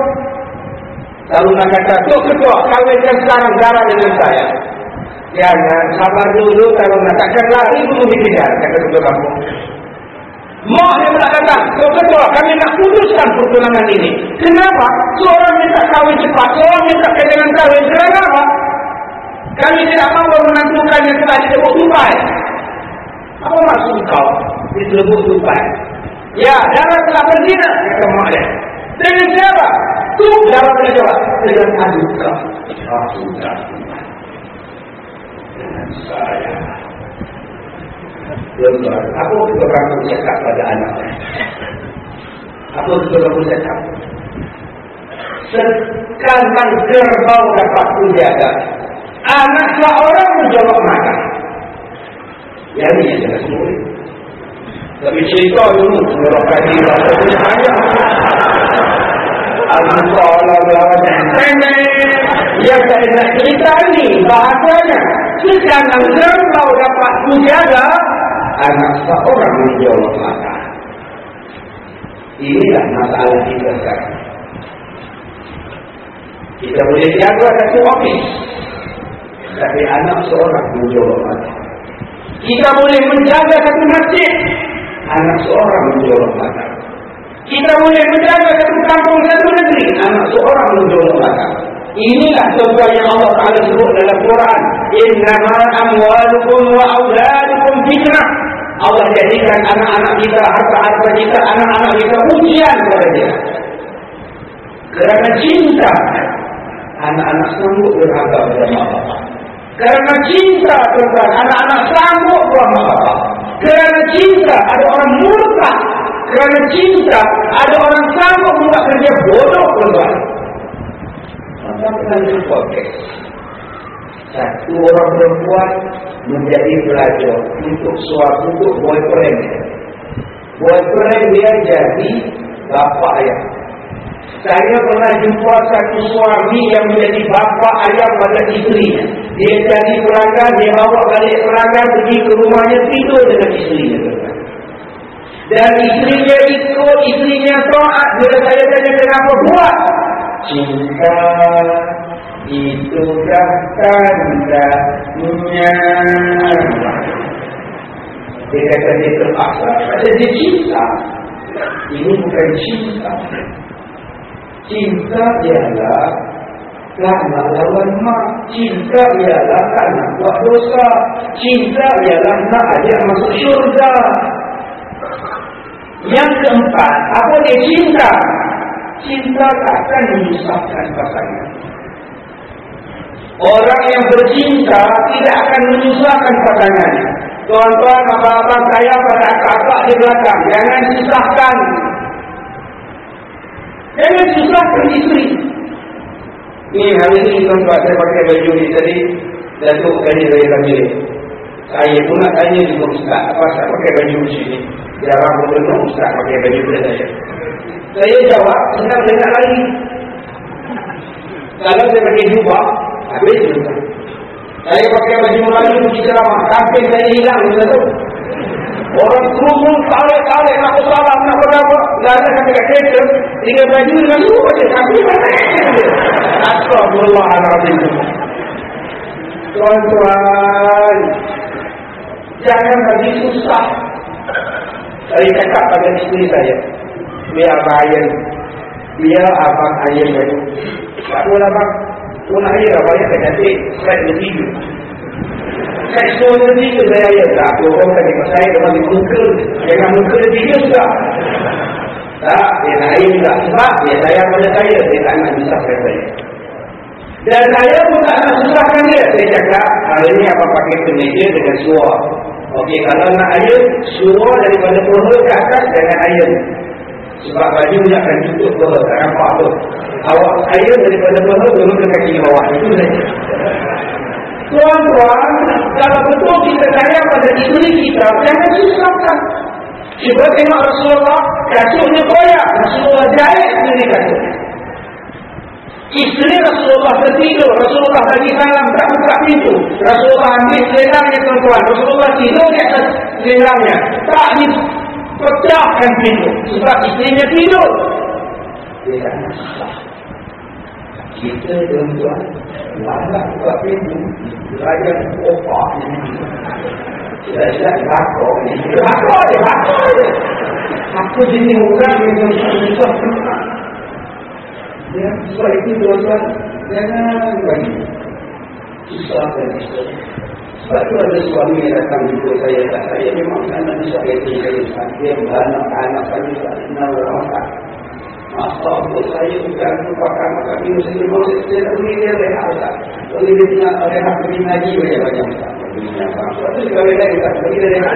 Lalu nak kata, Tuk ketua, kawinkan sekarang darah dengan saya. Jangan sabar dulu kalau nak takkan lari bunuh dikejar, kata ketua kampung. Mak yang nak datang, Tuk ketua, kami nak putuskan pertunangan ini. Kenapa? Seorang minta kawin cepat, seorang minta dengan kawin. Kenapa? Kami tidak mahu menentukan yang telah disebut tupai. Apa maksud kau disebut tupai? Ya, darah telah berzina. Kata Ma'alih. Dengan siapa? Tu darah telah jawab. Dengan aduka. Ah, sudah. Dengan saya. Tuan-tuan, apa kita kamu cakap pada anak Apa kita kamu cakap? Sekarang gerbau dapat menjaga anak seorang menjawab makan. Yang ini adalah semua. Tapi cerita dulu, seorang kaji rasa punya. Allah melawan yang saya nak cerita ini bahasanya sekarang gerbau dapat menjaga anak seorang menjawab makan. Inilah masalah kita sekarang. Kita boleh jaga satu ofis tapi anak seorang menjawab mata. Kita boleh menjaga satu masjid. Anak seorang menjawab mata. Kita boleh menjaga satu kampung, satu negeri. Anak seorang menjawab mata. Inilah contoh yang Allah Ta'ala sebut dalam Quran. Innama amwalukum wa awladukum fitnah. Allah jadikan anak-anak kita, harta-harta kita, anak-anak kita ujian kepada dia. Kerana cinta, anak-anak sanggup berharga pada mak bapak. Kerana cinta tuan anak-anak sanggup buat bapak. Kerana cinta ada orang murka. Kerana cinta ada orang sanggup buat kerja bodoh tuan-tuan. Maka podcast. Satu orang perempuan menjadi pelajar untuk suatu untuk boyfriend. Boyfriend dia jadi bapa ayah. Saya pernah jumpa satu suami yang menjadi bapa ayah pada isterinya. Dia jadi pelanggan, dia bawa balik pelanggan pergi ke rumahnya tidur dengan isterinya. Dan isterinya ikut, isterinya taat. Bila saya tanya kenapa buat? Cinta itu tandanya. Dia kata dia terpaksa, kata dia cinta. Ini bukan cinta. Cinta ialah kerana lawan mak. Cinta ialah kerana buat dosa. Cinta ialah nak ajak masuk syurga. Yang keempat, apa dia cinta? Cinta akan menyusahkan pasangan. Orang yang bercinta tidak akan menyusahkan pasangannya. Tuan-tuan, abang-abang saya pada kakak di belakang. Jangan susahkan. Jangan susahkan isteri. Ini hari ini tuan-tuan saya pakai baju ni tadi. Datuk tadi dari kami. Saya pun nak tanya juga Ustaz. Apa saya pakai baju macam ni? Jarang pun Ustaz pakai baju pada saya. Saya jawab, senang dengar lagi. Kalau saya pakai jubah, habis juga. Saya pakai baju Melayu pergi ceramah, kafir saya hilang, kita tahu. Orang kerumun, tarik-tarik, nak salam, nak berapa. Ada kata kat kereta, dengan baju dengan lu, macam kafir mana. Astagfirullahaladzim. Tuan-tuan, jangan lagi susah. Saya cakap pada isteri saya, biar ayam, biar abang ayam baru. Tak boleh abang, pun ayam abang ayam tak cantik, saya. Saya suruh bertiga saya ayam, tak orang kata kat saya dengan muka, jangan muka bertiga juga. Tak, dia ayam juga sebab dia sayang pada saya, dia tak nak susahkan saya. Dan saya pun tak nak susahkan dia. Saya cakap, hari ini apa pakai kemeja dengan suar. Okey, kalau nak ayam, suar daripada peha ke atas dengan ayam. Sebab baju dia akan tutup peha, tak nampak apa. Awak ayam daripada turun ke kaki bawah. Itu saja. Tuan-tuan, kalau betul kita sayang pada isteri kita, jangan susahkan. Cuba tengok Rasulullah, kasutnya koyak. Rasulullah jahit sendiri kasutnya. Isteri Rasulullah tertidur. Rasulullah bagi salam tak buka pintu. Rasulullah ambil selendangnya tuan-tuan. Rasulullah tidur di atas selendangnya. Tak dipecahkan pintu. Sebab isterinya tidur. Dia tak masalah. Kita tuan-tuan. Malah buka pintu. Raja opak ini. Tidak-tidak bakar ni. Bakar dia, bakar dia. Aku jenis orang yang susah Ya, sebab itu tuan-tuan Jangan bagi Susah dan isteri Sebab itu ada suami yang datang jumpa saya Tak saya memang anak bisa kata saya Dia beranak anak saya Tak kenal orang tak Untuk saya bukan merupakan maka ini saya memang saya tak boleh dia rehat tak Kalau dia tinggal rehat pergi ngaji banyak banyak tak Sebab itu juga beda kita pergi dia rehat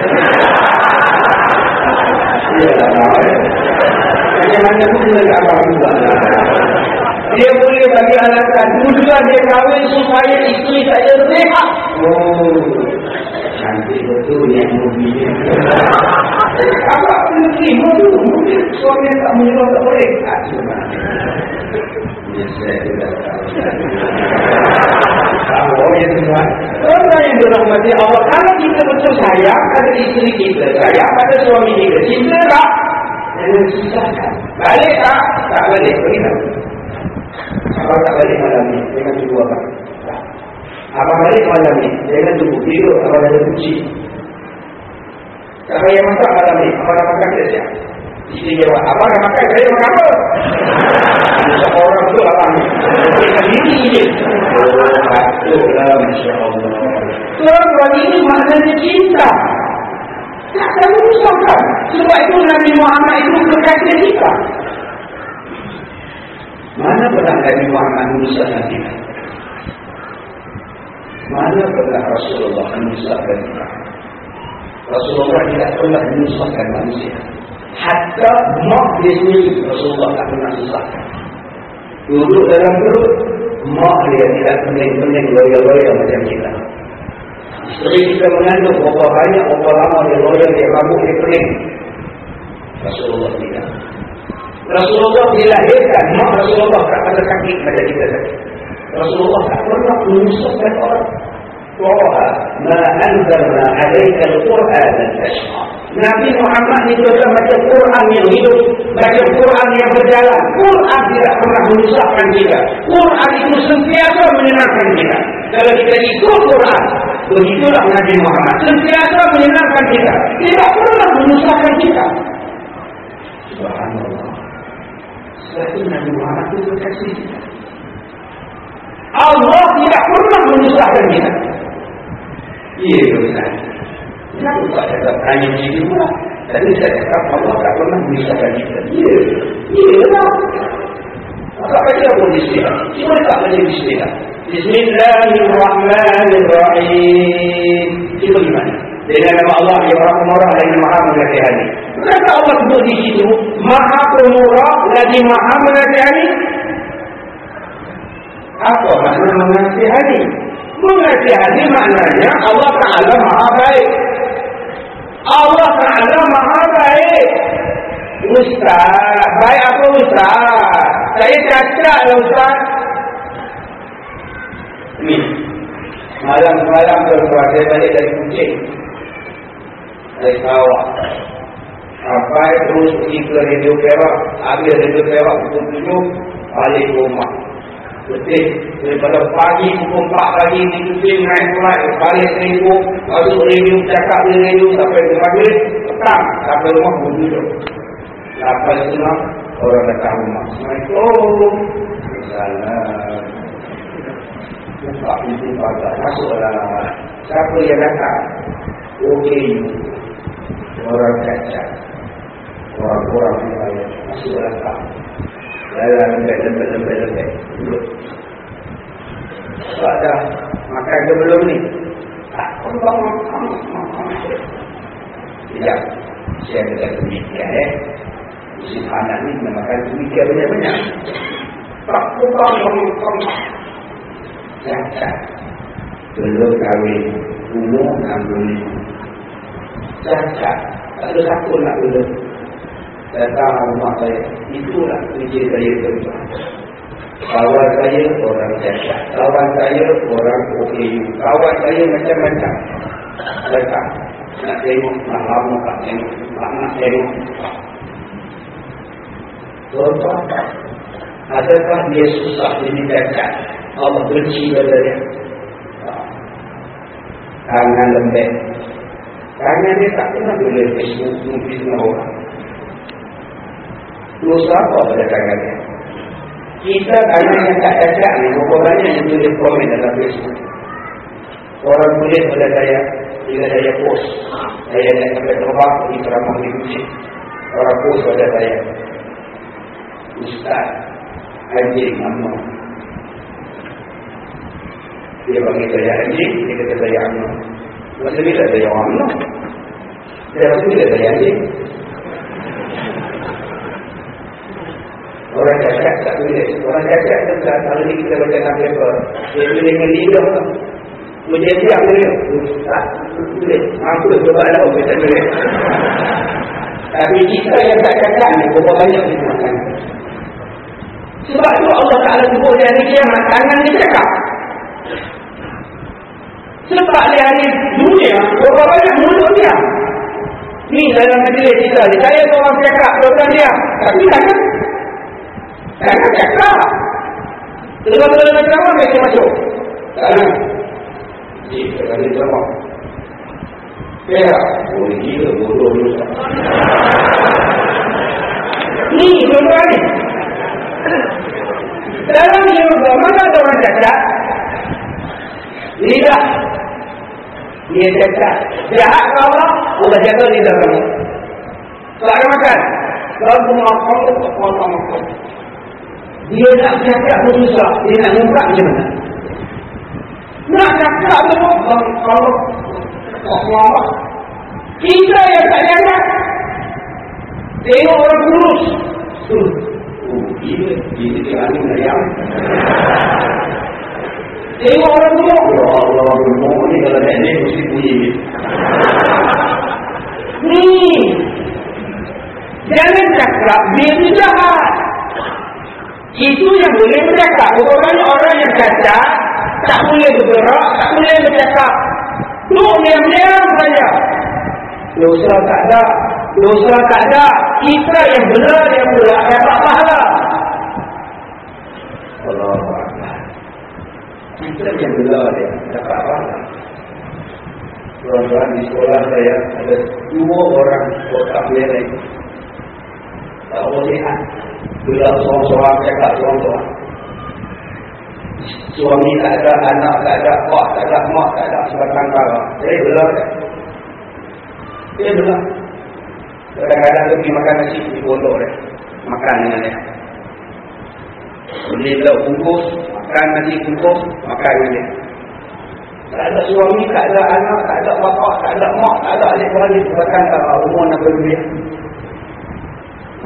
Ya, macam-macam pun dia tak apa juga dia boleh bagi alasan tujuan dia kahwin supaya isteri saya rehat. Oh, cantik betul yang mobil. Apa kena terima tu? Mungkin suami tak menyebab tak boleh. Tak cuma. Ya, saya tidak tahu. Tahu ya semua. Orang yang dirahmati Allah, kalau kita betul sayang pada isteri kita, sayang pada suami kita, cinta tak? Jangan susahkan. Balik tak? Tak balik. Pergi tak? Abang tak balik malam ni Jangan tunggu abang. Abang balik malam ni Jangan tunggu. Tidur abang ada kunci Tak payah masak malam ni Abang dah makan siap. Isteri jawab Abang dah makan Saya makan apa? Siapa orang tu abang ni? Dia diri je. Patutlah Masya Allah Tuan-tuan ini maknanya cinta. Tak selalu usahkan Sebab itu Nabi Muhammad itu kekasih kita Mana pernah Nabi Muhammad menyusahkan kita? Mana pernah Rasulullah menyusahkan kita? Rasulullah tidak pernah menyusahkan manusia. Hatta mak dia sendiri Rasulullah tak pernah susahkan. Duduk dalam perut, mak dia tidak pening-pening loyal-loyal macam kita. Isteri kita mengandung berapa banyak, berapa lama dia loyal, dia rambut, dia pening. Rasulullah tidak. Rasulullah dilahirkan, mak Rasulullah tak pada sakit macam kita. Rasulullah tak pernah menyusahkan orang. Tuhan, ma anzalna alaika al-Quran. Nabi Muhammad itu adalah macam Quran yang hidup, macam Quran yang berjalan. Quran tidak pernah menyusahkan kita. Quran itu sentiasa menyenangkan kita. Kalau kita ikut Quran, begitulah Nabi Muhammad. Sentiasa menyenangkan kita. Tidak pernah menyusahkan kita. Subhanallah. Selain Nabi Muhammad itu kasih. Allah tidak pernah menyusahkan kita. Iya, Ustaz. Kenapa tak cakap hanya begitu pula? Tadi saya cakap Allah tak pernah menyusahkan kita. Iya. Iya lah. Tak baca pun bismillah. Cuma tak baca bismillah. Bismillahirrahmanirrahim. Itu gimana? Dengan nama Allah yang maha pemurah yang maha mengasihani. Kenapa Allah sebut di situ maha pemurah lagi maha mengasihani? Apa makna mengasihani? Mengasihani maknanya Allah Ta'ala maha baik. Allah Ta'ala maha baik. Ustaz, baik apa Ustaz? Saya cacat lah Ustaz. Ni, malam-malam tuan-tuan saya balik dari kucing. Dari sawah. Sampai terus pergi ke Radio Perak. Habis Radio Perak pukul tujuh, balik ke rumah. Betul. Daripada pagi pukul 4 pagi di kucing naik flight. Balik seribu. Masuk radio, cakap di radio sampai ke maghrib. Petang. Sampai rumah pun duduk. Lepas setengah, orang datang rumah. Assalamualaikum. Salam. Buka pintu pagar. Masuklah nama. Siapa yang datang? Okey. Orang cacat. Orang-orang yang lain. Masuklah datang. Dalam lembek-lembek-lembek-lembek. Duduk. Tak dah. Makan ke belum ni? Tak. Kau bangun. Sekejap. Saya akan demikian eh. Musim anak ni memakan demikian banyak-banyak. Tak. Kau bangun. Cacat. Belum kahwin. Umur 65. Cacat. Tak ada siapa nak belum. Datang rumah saya. Itulah kerja saya tuan Kawan saya orang cacat. Kawan saya orang OKU. Kawan saya macam-macam. Datang. Nak tengok. Nak lama tak tengok. Nak tengok. Tuan-tuan. Adakah dia susah jadi cacat? Allah benci pada dia. Tangan lembek. Tangan dia tak pernah boleh Facebook dengan orang. Dosa apa pada tangan dia? Kita tangan yang tak cacat ni, berapa banyak yang tulis komen dalam Facebook. Orang tulis pada saya, bila saya post, saya nak sampai terbang pergi ceramah di masjid. Orang post pada saya, Ustaz, anjing amal. Dia panggil saya anjing, dia kata saya amal. Masa bila saya amal? Saya rasa bila saya anjing. Orang cacat tak tulis. Orang cacat tu tak kalau ni kita baca dalam paper. Dia tulis dengan lidah. Menjadi siap tulis. Tak tulis. Mampu coba lah orang kita tulis. Tapi kita yang tak cacat ni berapa banyak kita makan. Sebab tu Allah Ta'ala sebut dia hari kiamat tangan dia cakap. Sebab dia hari dunia berapa banyak mulut dia. Ni dalam majlis kita ni. Saya seorang cakap program dia. Tapi tangan Tangan cakap. Lepas-lepas dengan ceramah mereka masuk. Tangan. Cik, tangan dia ceramah. Perak. Oh, gila. Bodoh ni. Ni, tuan-tuan ni. Dalam syurga, mana ada orang cakap? Lidah. Dia cakap. Jahat ke Allah, Allah jaga lidah kamu. Tak akan makan. Kalau makan, makan, makan. Dia nak cakap pun susah. Dia nak ngumpat macam mana? Nak cakap pun kalau Allah. Kita yang tak jangan. Tengok orang kurus. Oh, gila. Gila dia angin ayam. Tengok orang tua. Ya Allah, gemuk ni kalau nenek mesti bunyi ni. Ni. Jangan cakap dia tu jahat. Itu yang boleh bercakap. Bukan orang yang cacat, tak boleh bergerak, tak boleh bercakap. Duduk diam-diam saja. Dosa tak ada. Dosa tak ada. Kita yang benar yang pula dapat pahala. Allah Akbar. Kita yang benar dia dapat pahala. Tuan-tuan di sekolah saya ada dua orang kotak belereng. Tak boleh lihat. Bila seorang-seorang cakap seorang-seorang. Suami tak ada, anak tak ada, pak tak ada, mak tak ada, sebatang kara. Saya belah. Saya belah. Kadang-kadang pergi makan nasi di pondok dia. Makan dengan dia. Beli lauk bungkus, makan nasi bungkus, makan dia. Tak ada suami, tak ada anak, tak ada bapak, tak ada mak, tak ada adik-beradik. Sebatang kara, umur nak berlebih.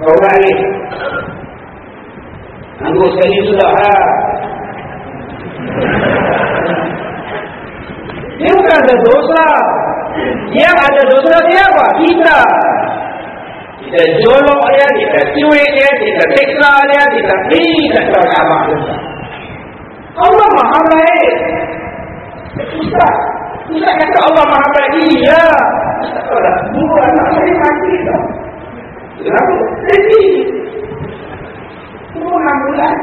Kau lagi. Anggur sekali sudah lah. Dia bukan ada dosa. Yang ada dosa siapa? Kita. Kita jolok dia, kita cuik dia, kita seksa dia, kita tidak teragama dosa. Allah maha baik. Ustaz. Ustaz kata Allah maha baik. Iya. Ustaz kata, dulu anak saya mati tau. Kenapa? Jadi. Umur 6 bulan.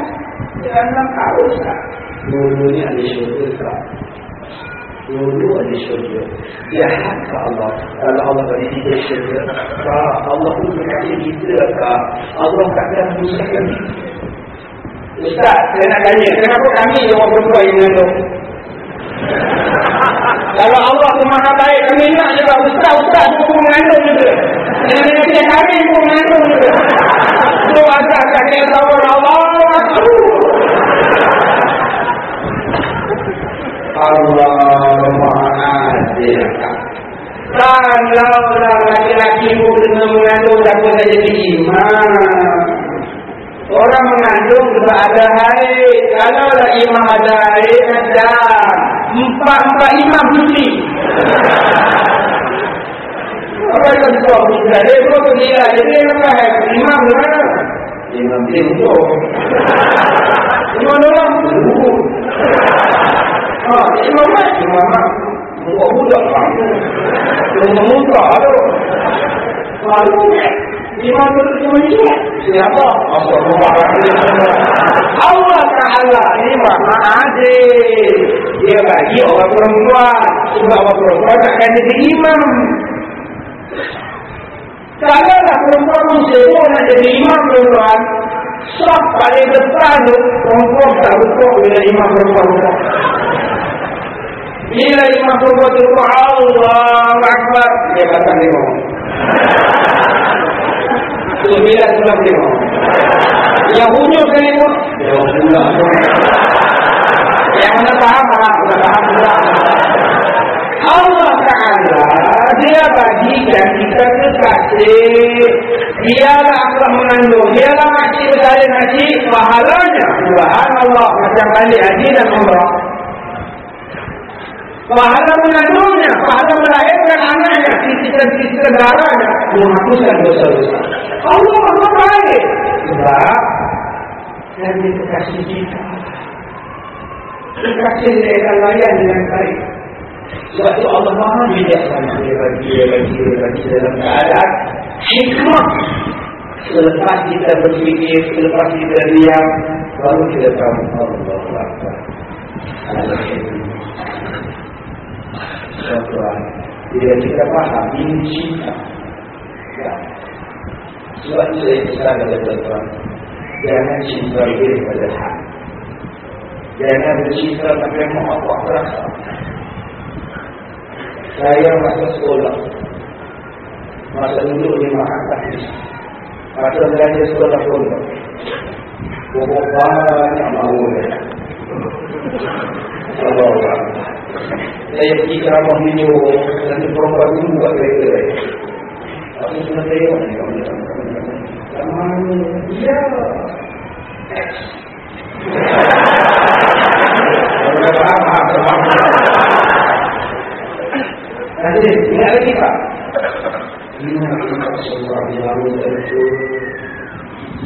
Jangan tahu Ustaz. Dulu ni ada syurga tak? Dulu ada syurga. Dia hak Allah. Kalau Allah bagi kita syurga. Allah pun berkata kita. Allah kata musahkan kita. Ustaz, saya nak tanya, kenapa kami yang orang perempuan yang mengandung? Kalau Allah tu maha baik, kami nak juga Ustaz, Ustaz pun mengandung juga. Dengan dengan dia kami pun mengandung juga. Tu asal kami tahu Allah, Allah maha. Kalaulah laki-laki pun kena mengandung, tak boleh jadi imam. Orang mengandung juga ada haid. Kalau ada imam ada haid, ada. Empat-empat imam berdiri. Apa yang kita buat? Bukan dia, kau pergi lah. Jadi, apa imam ke mana? Imam dia untuk. Imam orang lah, untuk. Imam mana? Ah, imam mana? Buat budak kamu. Belum memutar tu. Malu lima puluh lima. Siapa? Allah Allah Taala ini maha adil. Dia bagi orang perempuan, orang perempuan akan jadi imam. Kalaulah perempuan muslimah nak jadi imam perempuan, sah paling depan perempuan tak berkuat dengan imam perempuan. Bila imam perempuan terkuat, Allah Akbar, dia kata ni Sembilan sebelah lima. Yang hujung sekali pun, dia. Yang mana faham, sudah faham. Pula. Allah Ta'ala dia bagikan kita kekasih. Dialah Allah mengandung. Dialah makcik bersalin haji pahalanya. Allah macam balik haji dan umrah pahala mengandungnya pahala melahirkan anaknya sisikan-sisikan darahnya. Menghapuskan dosa-dosa Allah Allah baik. Sebab dan dia kekasih kita kekasih dia akan layan dengan baik. Sebab itu Allah Maha bijaksana bagi dia bagi dia bagi dalam keadaan hikmah. Selepas kita berfikir, selepas kita diam, baru kita tahu Allah Akbar. Tuan, bila kita faham ini cinta. Ya. Sebab itu saya pesan kepada tuan, jangan cinta diri pada hak. Jangan bercinta sampai mahu apa terasa. Saya masa sekolah Masa duduk di Mahatah Masa belajar sekolah pondok Pokok banyak mahu saya pergi ke Abang Minyo nanti perempuan ini buat kereta tapi cuma saya orang ni ya Tak faham, tak. Nanti, ingat lagi pak. Ingat ingat semua di dalam itu.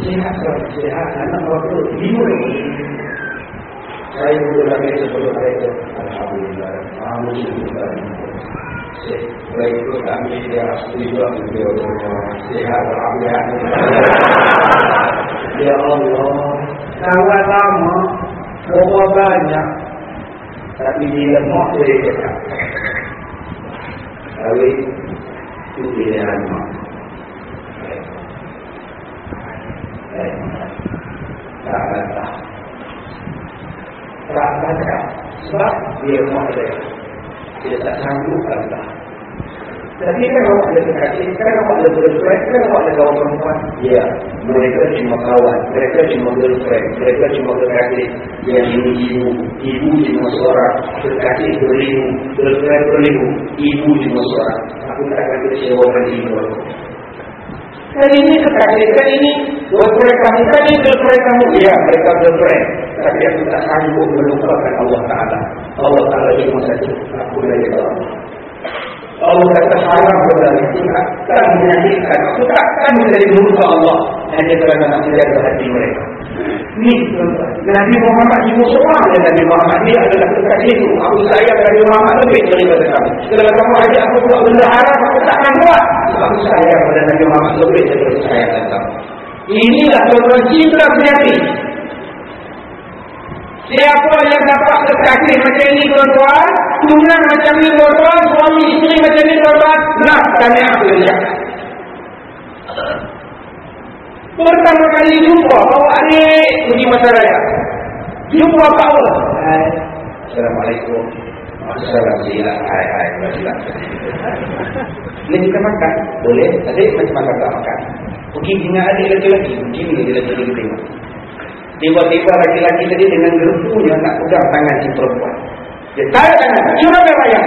Sehat, sehat, anak waktu lima Saya pun lagi sebelum itu Alhamdulillah. Alhamdulillah. Baik itu kami dia Setuju dia Sehat, Alhamdulillah. Ya Allah. Kawan lama Berapa banyak? Tapi bila mak boleh cakap Tapi Itu pilihan mak Tak kata Tak kata Sebab dia mak dia tak sanggup kata tapi kan awak ada kekasih, kan awak ada girlfriend, kan awak ada kawan perempuan. Ya, mereka cuma kawan, mereka cuma girlfriend, mereka cuma kekasih. Yang ini ibu, ibu cuma seorang, kekasih beribu, girlfriend beribu, ibu cuma seorang. Aku tak akan kecewakan ibu aku. Kan ini kekasih, kan ini girlfriend kamu, kan ini girlfriend kamu. Ya, mereka girlfriend. Tapi aku tak sanggup melupakan Allah Ta'ala. Allah Ta'ala cuma satu. Aku lagi Allah. Allah kata haram kepada kita tak menyakitkan aku takkan menjadi murka Allah. Hanya kerana nak menjaga hati mereka. Ni Nabi Muhammad ibu seorang dan Nabi Muhammad ni adalah kekasihku aku sayang Nabi Muhammad lebih daripada kamu. Kalau kamu ajak aku buat benda haram aku takkan buat. Aku sayang pada Nabi Muhammad lebih daripada sayang kamu. Inilah tuan-tuan cinta Siapa yang dapat kekasih macam ini tuan-tuan? Tunang macam ini tuan-tuan? Suami isteri macam ini tuan-tuan? Nah, tanya aku cakap Pertama kali jumpa Bawa adik. Pergi masyarakat Jumpa kau Hai. Assalamualaikum. Assalamualaikum. Hai hai Ini kita makan. Boleh? Adik macam makan tak makan? Pergi dengan adik lagi-lagi Pergi dengan lagi-lagi tengok Tiba-tiba laki-laki tadi dengan gerpunya nak pegang tangan si perempuan. Dia tarik tangan, curang dia raya.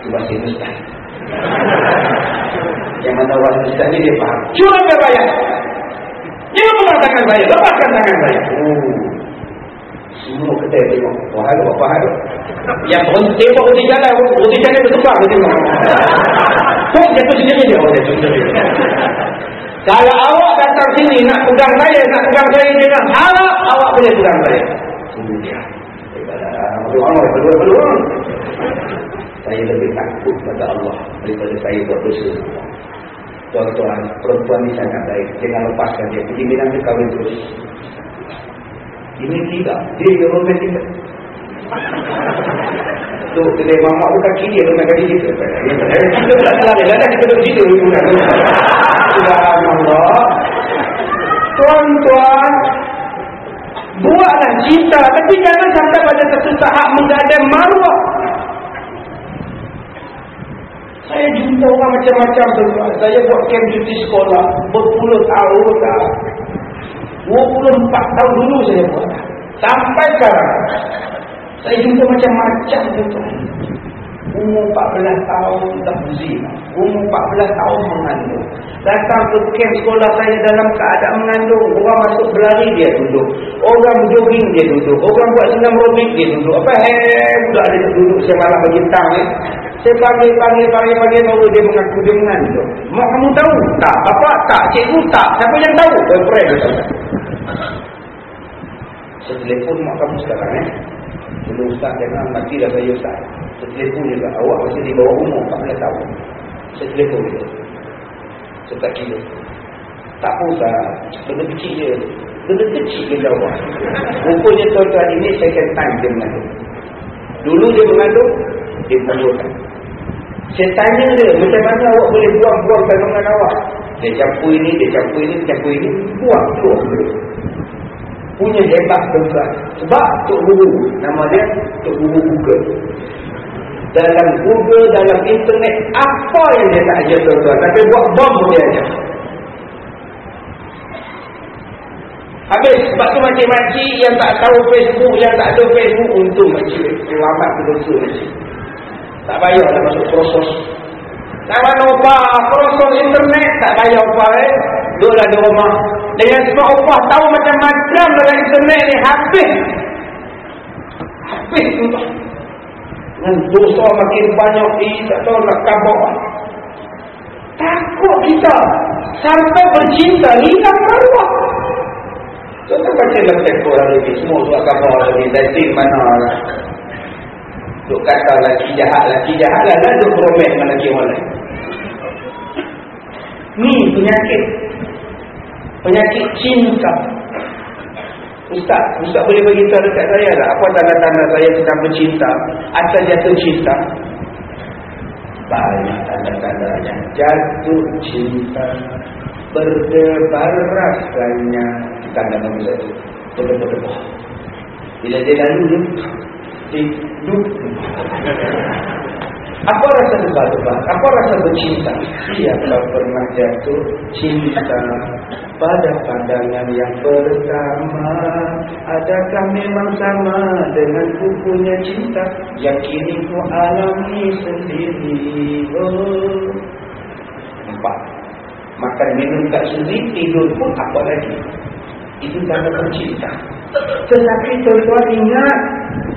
Itu bahasa Ustaz. Yang mana bahasa Ustaz ni dia faham. Curang dia raya. Jangan pegang tangan saya, lepaskan tangan saya. Oh. Semua kita tengok. Wahai apa faham? Yang berhenti tembok berhenti jalan, berhenti jalan bertukar. Kok jatuh sendiri dia? Oh, jatuh sendiri. Kalau awak datang sini nak pegang saya, nak pegang saya dengan harap awak boleh pegang saya. Saya lebih takut pada Allah daripada saya buat dosa. Tuan-tuan, perempuan ini sangat baik. Jangan lepaskan dia. Pergi bilang dia kahwin terus. Ini tidak. Dia yang romantik. Tu kedai mamak tu kaki dia tu nak kaki kita. Kita tak salah dia. Dah kita duduk situ. Subhanallah. Tuan-tuan. Buatlah cinta. Tapi jangan sampai pada satu tahap menggadang maruah. Saya jumpa orang macam-macam tu. Saya buat camp cuti sekolah. Berpuluh tahun dah. 24 tahun dulu saya buat. Sampai sekarang. Saya jumpa macam-macam tu. Umur 14 tahun dah berzina. Umur 14 tahun mengandung. Datang ke camp sekolah saya dalam keadaan mengandung. Orang masuk berlari dia duduk. Orang jogging dia duduk. Orang buat senam robik dia duduk. Apa hei budak dia duduk saya malah bagi tang ni. Saya panggil, panggil, panggil, panggil, baru dia mengaku dia mengandung. Mak kamu tahu? Tak. Bapak tak. Cikgu tak. Siapa yang tahu? Boyfriend. Saya telefon mak kamu sekarang eh. Dulu Ustaz jangan mati dah saya Ustaz. Saya telefon juga. Awak masih di bawah umur 14 tahun. Saya telefon juga. Tak kira. Tak apa Ustaz. Benda kecil je. Benda kecil je jawab. Rupanya tuan-tuan ini second time dia mengandung. Dulu dia mengandung, dia mengandungkan. Saya tanya dia, macam mana awak boleh buang-buang kandungan awak? Dia campur ini, dia campur ini, dia campur ini. Buang, keluar. Punya hebat tuan Sebab Tok Guru, nama dia Tok Guru Google. Dalam Google, dalam internet, apa yang dia tak ajar tuan-tuan? Tapi buat bom dia ajar. Habis, sebab tu makcik-makcik yang tak tahu Facebook, yang tak ada Facebook, untung makcik. Selamat dosa makcik. Tak payah nak masuk proses. Tak mana upah proses internet, tak payah upah eh. Duduklah di rumah. Dengan sebab upah tahu macam-macam dalam internet ni, habis. Habis upah. Dengan dosa makin banyak Eh tak tahu nak kabar Takut kita. Sampai bercinta Hilang maruah Contoh baca dalam tekor ini Semua tu akan bawa lagi Dating mana lah. Duk kata laki jahat Laki jahat lah. Lalu promen dengan laki orang lain. Ni penyakit Penyakit cinta. Ustaz, Ustaz boleh beritahu dekat saya tak? Apa tanda-tanda saya sedang bercinta? Atau jatuh cinta? Banyak tanda-tanda yang jatuh cinta. Berdebar rasanya Tanda nombor satu Berdebar Bila dia lalu dia Hidup Apa rasa debar-debar? Apa rasa bercinta? Siapa pernah jatuh cinta pada pandangan yang pertama Adakah memang sama dengan kukunya cinta Yang kini ku alami sendiri oh. Empat Makan minum tak sendiri Tidur pun apa lagi Itu tanda bercinta Tetapi tuan-tuan ingat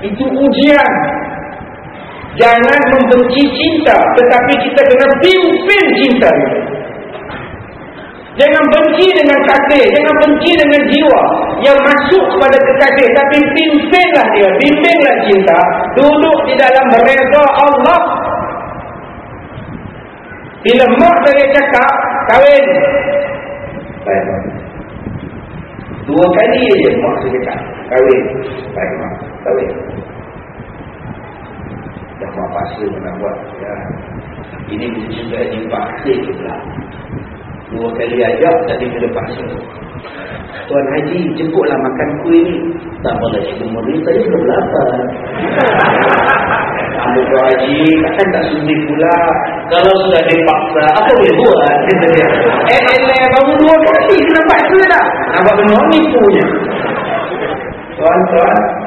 Itu ujian Jangan membenci cinta Tetapi kita kena pimpin cinta Jangan benci dengan kasih. Jangan benci dengan jiwa. Yang masuk kepada kekasih. Tapi pimpinlah dia. Pimpinlah cinta. Duduk di dalam reza Allah. Bila mak saya cakap. Kahwin. Baik. Dua kali je mak saya cakap. Kahwin. Baik mak. Kahwin. Dah mak paksa nak buat. Ya. Ini juga dipaksa pula. Dua kali ajak tapi kena paksa. Tuan Haji jemputlah makan kuih ni. Tak boleh cikgu Murni saya lapar. Kamu Tuan Haji kan tak sudi pula. Kalau sudah dipaksa apa boleh buat? Kata dia. Eh eh baru dua kali kena paksa dah. Nampak benar ni punya. Tuan-tuan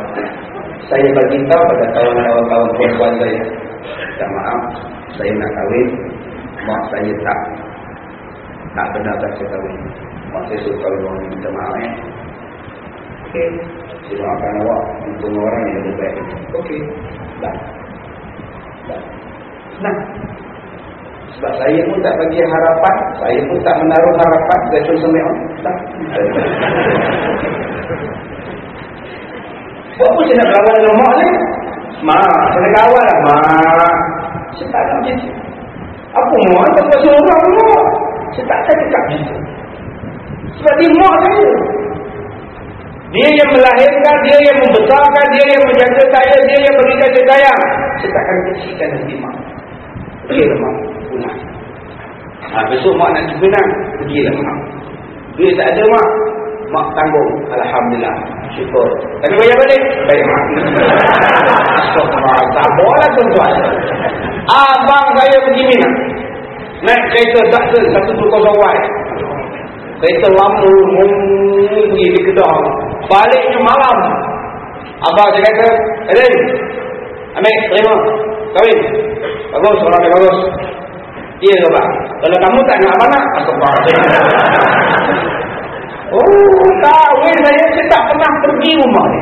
saya bagi tahu pada kawan-kawan perempuan saya. Tak maaf, saya nak kahwin. Mak saya tak tak benar tak saya kahwin. Mak saya suruh kahwin orang ni minta maaf eh. Ok saya doakan awak untuk orang yang lebih baik. Ok dah. Dah. Nah. Sebab saya pun tak bagi harapan saya pun tak menaruh harapan saya cuma on dah buat apa saya nak kawan dengan mak ni mak saya nak kawan lah mak saya tak nak macam tu apa mak tak pasal orang mak saya tak akan cakap macam Sebab dia mak saya. Dia yang melahirkan, dia yang membesarkan, dia yang menjaga saya, dia yang berikan saya sayang. Saya tak akan kecilkan hati mak. Pergilah mak. Pulang. Ha, besok mak nak cukup Pergilah mak. Duit tak ada mak. Mak tanggung. Alhamdulillah. Syukur. Tapi bayar balik? Bayar mak. Astagfirullah. Boleh tuan-tuan. Abang saya pergi minat. Naik kereta Datsun 120Y Kereta lama Pergi di Kedah Baliknya malam Abah saya kata Eden Ambil terima Kawin Bagus orang yang bagus ke Abah Kalau kamu tak nak apa nak Astagfirullah Oh kahwin saya Saya tak pernah pergi rumah ni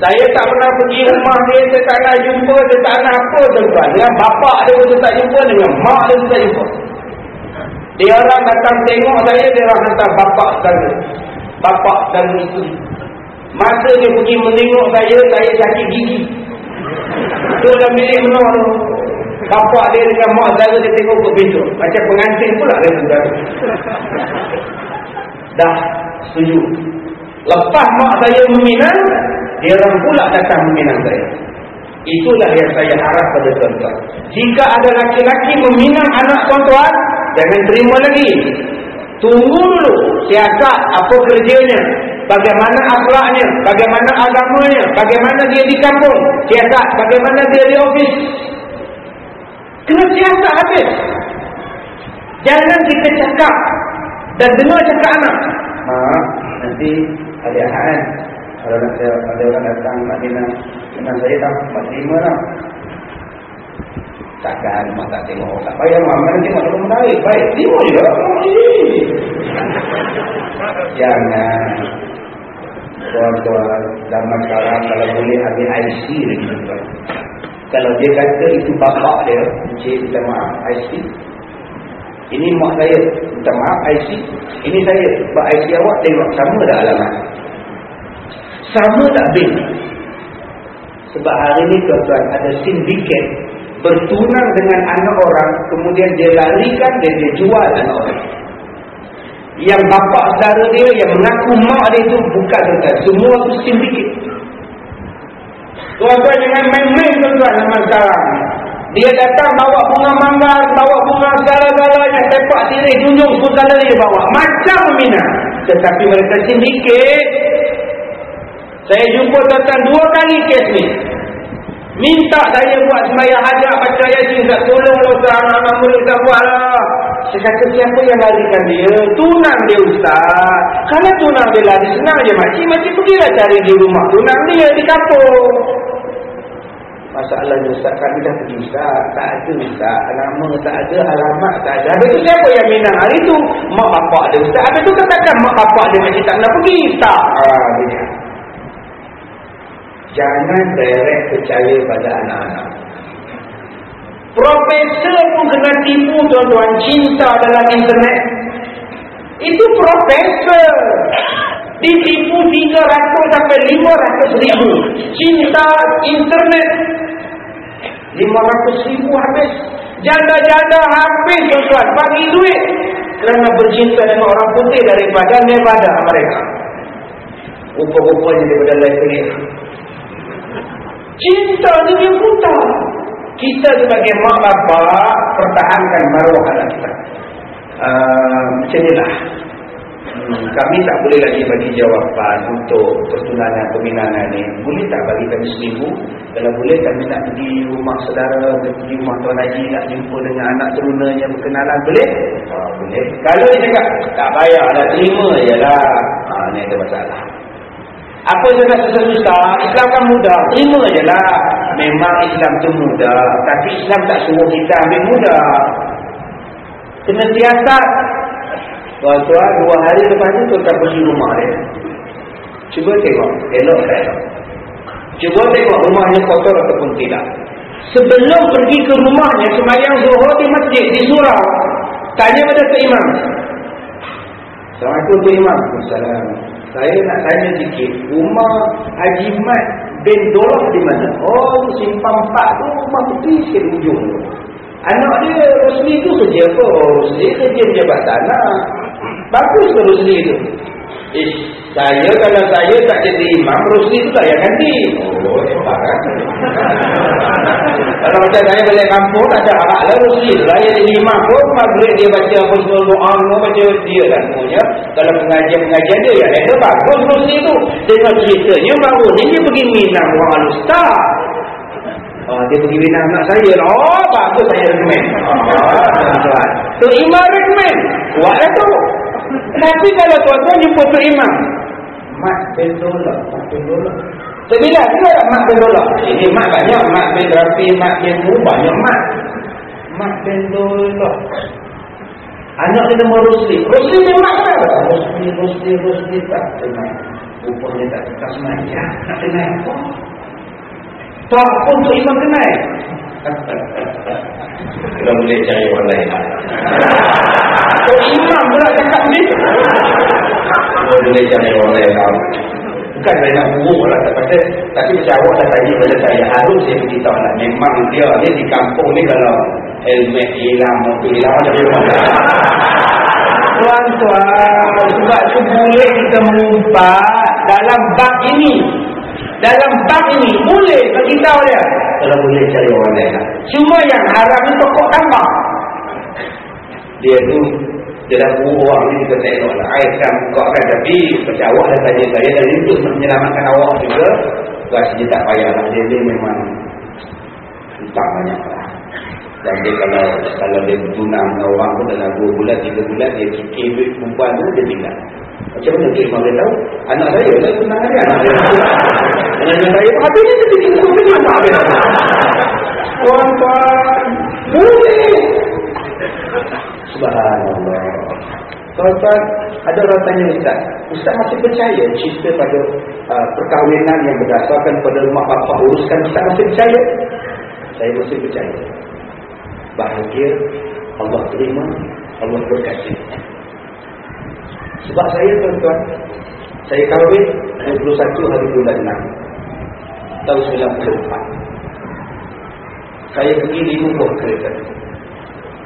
saya tak pernah pergi rumah dia, saya tak nak jumpa, saya tak nak apa tuan Dengan bapak dia pun tak jumpa, dengan mak dia pun tak jumpa. Dia orang datang tengok saya, dia orang hantar bapak saya. Bapak dan isteri. Masa dia pergi menengok saya, saya sakit gigi. Itu dalam milik menor. Bapak dia dengan mak saya, dia tengok ke pintu. Macam pengantin pula dia tuan Dah setuju. Lepas mak saya meminang, dia orang pula datang meminang saya. Itulah yang saya harap pada tuan-tuan. Jika ada laki-laki meminang anak tuan-tuan, jangan terima lagi. Tunggu dulu siasat apa kerjanya, bagaimana akhlaknya, bagaimana agamanya, bagaimana dia di kampung, siasat bagaimana dia di ofis. Kena siasat habis. Jangan kita cakap dan dengar cakap anak. Mak, nanti ada ahad kalau ada, ada orang datang Madinah dengan saya tak mak terima lah. Takkan mak tak tengok. Tak payah mak. Mana tengok orang menarik baik. Terima je lah jangan. Tuan-tuan, zaman sekarang kalau boleh ambil IC lagi. Kalau dia kata itu bapak dia, Encik minta maaf, IC. Ini mak saya, minta maaf IC. Ini saya, sebab IC awak tengok sama dah alamat. Sama tak bil? Sebab hari ni tuan-tuan ada sindiket bertunang dengan anak orang, kemudian dia larikan dan dia jual anak orang yang bapa saudara dia yang mengaku mak dia itu bukan tuan semua tu sindiket tuan-tuan jangan main-main tuan-tuan sekarang dia datang bawa bunga mangga bawa bunga segala-galanya tepak diri tunjuk segala dia bawa macam meminah tetapi mereka sindiket saya jumpa tuan-tuan dua kali kes ni minta saya buat sembahyang hajat baca yasin tak tolonglah ustaz anak-anak murid tak buatlah saya kata siapa yang larikan dia? Tunang dia ustaz. Kalau tunang dia lari senang je makcik. Makcik pergilah cari di rumah. Tunang dia di kampung. Masalahnya ustaz kami dah pergi ustaz. Tak ada ustaz. Nama tak ada. Alamat tak ada. Habis tu siapa yang minang hari tu? Mak bapak dia ustaz. Habis tu katakan mak bapak dia makcik tak nak pergi ustaz. Ah. Jangan direct percaya pada anak-anak. Profesor pun kena tipu tuan-tuan cinta dalam internet. Itu profesor. Ditipu 300 sampai 500 ribu. Cinta internet. 500 ribu habis. Janda-janda habis tuan-tuan. Bagi duit. Kerana bercinta dengan orang putih daripada Nevada mereka. Rupa-rupanya daripada lain Cinta ni dia buta kita sebagai mak bapak pertahankan maruah anak kita. Uh, macam inilah. Hmm, kami tak boleh lagi bagi jawapan untuk pertunangan peminangan ni. Boleh tak bagi kami seminggu? Kalau boleh kami nak pergi rumah saudara, pergi rumah Tuan Haji nak jumpa dengan anak terunanya berkenalan. Boleh? Oh, boleh. Kalau dia cakap, tak payah, dah terima je lah. Ha, ni ada masalah. Apa yang nak susah-susah, Islam kan mudah. Terima je lah. Memang Islam tu mudah. Tapi Islam tak suruh kita ambil mudah. Kena siasat. Tuan-tuan, dua hari lepas tu tuan pergi rumah dia. Cuba tengok. Elok tak elok. Cuba tengok rumahnya kotor ataupun tidak. Sebelum pergi ke rumahnya, semayang zuhur di masjid, di surau. Tanya pada keimam. Assalamualaikum, Tuan Imam. Assalamualaikum. Saya nak tanya sikit, rumah Haji Mat bin Dolah di mana? Oh, simpang empat tu rumah putih sikit ujung tu. Anak dia Rosli tu kerja apa? Oh, Rosli kerja pejabat tanah. Bagus ke Rosli tu? Eh, saya kalau saya tak jadi imam, Rosli tu tak yang ganti. Oh, hebat kan? Kalau macam saya balik kampung tak ada arak lah Rosli. Saya jadi imam pun, maghrib dia baca apa semua doa, semua baca dia lah semuanya. Kalau pengajian-pengajian dia, ya ada bagus Rosli tu. Tengok ceritanya baru ni dia pergi minang orang al-ustaz. Oh, dia pergi minang anak saya lah. Oh, bagus saya recommend. Oh, tu imam recommend. Buatlah tu. Tapi kalau tuan-tuan jumpa tu imam. Mat bendola. Mat bendola. Sembilan juga tak mat bendola. Ini mat banyak. Mat bin Rafi, mat bin Mu, banyak mat. Mat bendola. Anak dia nama Rusli. Rusli ni mat kan? Rusli, Rusli, Rusli tak kenal. Rupanya tak tak sengaja. Tak kenal apa? Tak pun tu imam kenal. Kita boleh cari orang lain. So, imam pula cakap ni. Kita boleh cari orang lain. Bukan saya nak buruk lah. Tapi, tapi macam awak dah tanya pada saya. Harus saya beritahu lah. Memang dia ni di kampung ni kalau helmet hilang, motor hilang. Macam mana? Tuan-tuan, sebab tu boleh kita mengumpat dalam bab ini. Dalam bab ini, boleh bagi tahu dia. Kalau boleh cari orang lain lah. Cuma yang haram ni pokok tambah. Dia tu, dia dah buruk orang ni kita tengok lah. Air kan buka kan. Tapi, macam awak dah tanya saya, dan itu untuk menyelamatkan awak juga. Rasanya tak payah lah. Dia, dia memang hutang banyak lah. Dan dia kalau kalau dia bertunang dengan orang pun dalam 2 bulan, 3 bulan, dia fikir duit perempuan tu, dia tinggal. Macam mana Cik Imam tahu? Anak saya lah tunang dia. Anak saya. Anak saya pun habisnya dia fikir tu. Dia tak habis. Tuan-tuan. Boleh. Subhanallah. Tuan-tuan, ada orang tanya Ustaz. Ustaz masih percaya cerita pada uh, perkahwinan yang berdasarkan pada mak bapak uruskan. Ustaz masih percaya? Saya masih percaya. Bahagia, Allah terima, Allah berkasih. Sebab saya tuan-tuan, saya kahwin 21 hari bulan 6. Tahun 94. Saya pergi di buah kereta.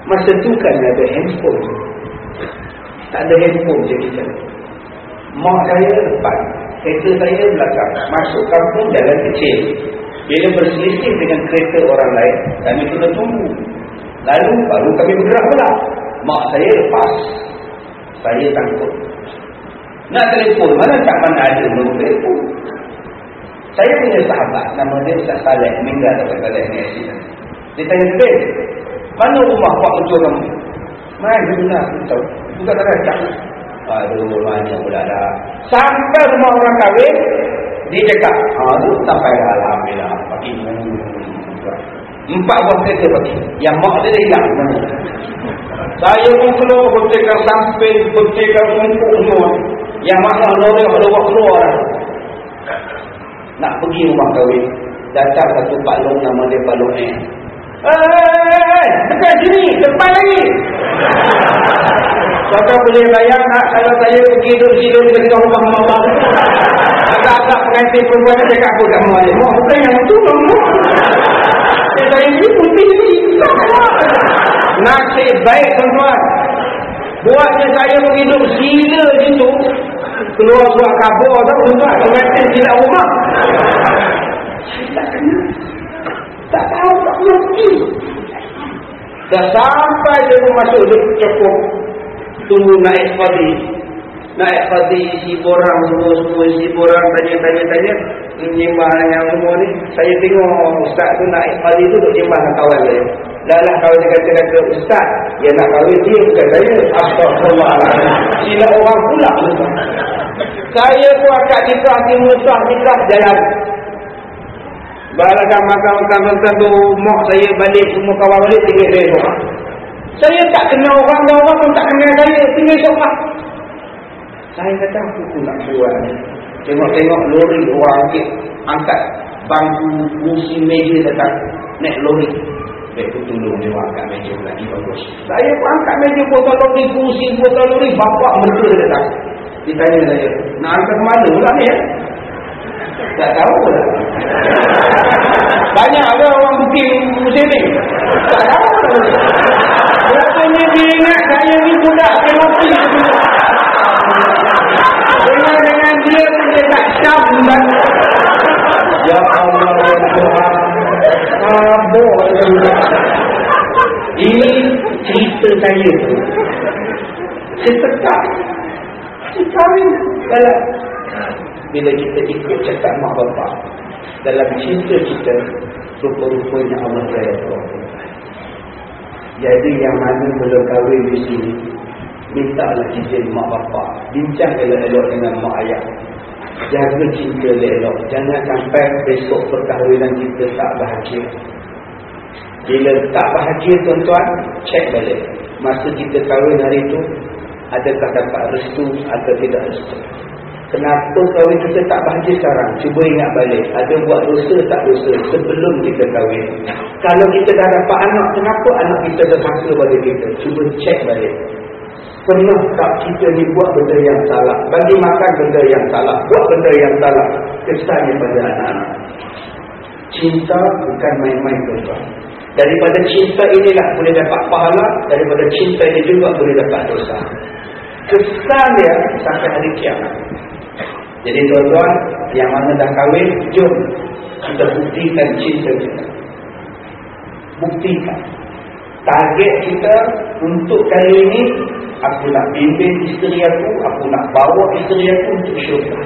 Masa tu kan ada handphone. Tak ada handphone je kita. Mak saya depan. Kereta saya belakang. Masuk kampung jalan kecil. Bila berselisih dengan kereta orang lain, kami kena tunggu. Lalu baru kami bergerak pula. Mak saya lepas. Saya takut. Nak telefon, mana tak mana ada nombor telefon. Saya punya sahabat, nama dia Ustaz Saleh, meninggal dapat Saleh ni accident. Dia tanya, Ben, mana rumah Pak Ucur kamu? Mana dia aku tahu. Bukan tak ada. Aduh, mana pula dah. Sampai rumah orang kahwin, dia cakap, aduh, sampai dah Alhamdulillah. Pagi Empat buah kereta pagi. Yang mak dia dah hilang. Saya pun keluar, betulkan samping, betulkan kumpul semua. Yang masa lori keluar keluar. Nak pergi rumah kahwin. Datang satu Pak Long nama dia Pak Long. Eh, dekat sini, depan lagi. Kau boleh bayang tak kalau saya pergi duduk di dekat rumah mak Agak-agak pengantin perempuan cakap apa kat mak dia. Mak bukan yang tu, mak. Saya ni putih ni. Nasib baik tuan-tuan. Buatnya saya duduk sila situ. Keluar buat kabur tau tuan-tuan. Pengantin sila rumah. Saya tak. Tak tahu tak pergi. Dah sampai dia pun masuk dia cukup. Tunggu naik padi. Naik padi isi borang semua-semua isi borang tanya-tanya-tanya. Menyembah yang semua ni. Saya tengok ustaz tu naik padi tu duk nyembah dengan kawan saya. Dah lah kalau dia kata-kata ustaz. Yang nak kahwin dia bukan saya. Astagfirullahaladzim. Sila orang pula. Saya pun akak nikah, timur-timur nikah jalan. Balakan makan-makan tu mak saya balik semua kawan balik tinggal saya seorang. Saya tak kenal orang dan orang pun tak kenal saya tinggal seorang. Saya kata aku pun nak buat. Tengok-tengok lori orang angkat, angkat bangku kursi meja datang naik lori. Baik pun tolong dia angkat meja lagi bagus. Saya pun angkat meja botol lori kursi botol lori bapak mereka datang. Ditanya saya, nak angkat ke mana pula ni ya? Tak tahu lah. Banyak ke orang bukit musim ni? Tak tahu lah. Rasanya dia ingat saya ni budak dia pun dia tak syam? Ya Allah ya Tuhan. Abok Ini cerita saya. Saya kahwin. Kalau bila kita ikut cakap mak bapak dalam cinta kita rupa-rupanya Allah saya jadi yang mana belum kahwin di sini mintalah izin mak bapak bincang elok-elok dengan mak ayah jaga cinta elok jangan sampai besok perkahwinan kita tak bahagia bila tak bahagia tuan-tuan cek balik masa kita kahwin hari itu adakah dapat restu atau tidak restu Kenapa kahwin kita tak bahagia sekarang? Cuba ingat balik. Ada buat dosa tak dosa sebelum kita kahwin. Kalau kita dah dapat anak, kenapa anak kita terpaksa pada kita? Cuba cek balik. Pernah tak kita ni buat benda yang salah? Bagi makan benda yang salah. Buat benda yang salah. Kesannya pada anak-anak. Cinta bukan main-main tuan Daripada cinta inilah boleh dapat pahala. Daripada cinta ini juga boleh dapat dosa. Kesan dia sampai hari kiamat. Jadi tuan-tuan yang mana dah kahwin, jom kita buktikan cinta kita. Buktikan. Target kita untuk kali ini, aku nak bimbing isteri aku, aku nak bawa isteri aku untuk syurga.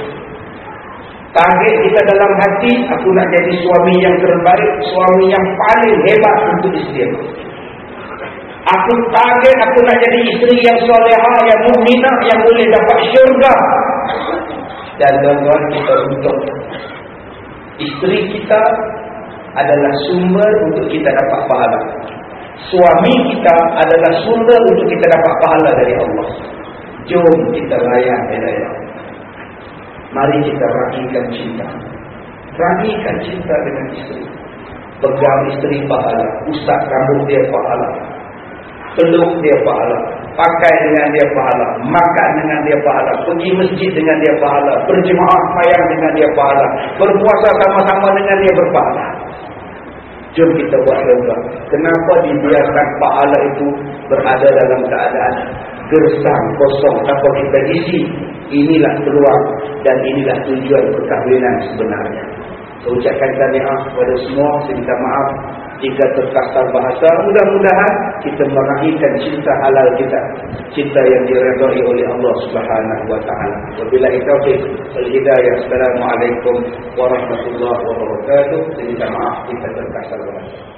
Target kita dalam hati, aku nak jadi suami yang terbaik, suami yang paling hebat untuk isteri aku. Aku target aku nak jadi isteri yang soleha, yang mu'minah, yang boleh dapat syurga dan tuan-tuan kita untuk isteri kita adalah sumber untuk kita dapat pahala suami kita adalah sumber untuk kita dapat pahala dari Allah Jom kita layan hidayah. Mari kita rakikan cinta. Rakikan cinta dengan isteri. Pegang isteri pahala. Ustak rambut dia pahala. Peluk dia pahala. Pakai dengan dia pahala. Makan dengan dia pahala. Pergi masjid dengan dia pahala. Berjemaah mayang dengan dia pahala. Berpuasa sama-sama dengan dia berpahala. Jom kita buat lega. Kenapa dibiarkan pahala itu berada dalam keadaan gersang, kosong, tanpa kita isi. Inilah peluang dan inilah tujuan perkahwinan sebenarnya. Saya ucapkan tahniah kepada semua, saya minta maaf jika terkasar bahasa. Mudah-mudahan kita meraihkan cinta halal kita. Cinta yang diredai oleh Allah Subhanahu wa taala. Wabillahi taufiq wal hidayah. Assalamualaikum warahmatullahi wabarakatuh. Saya minta maaf jika terkasar bahasa.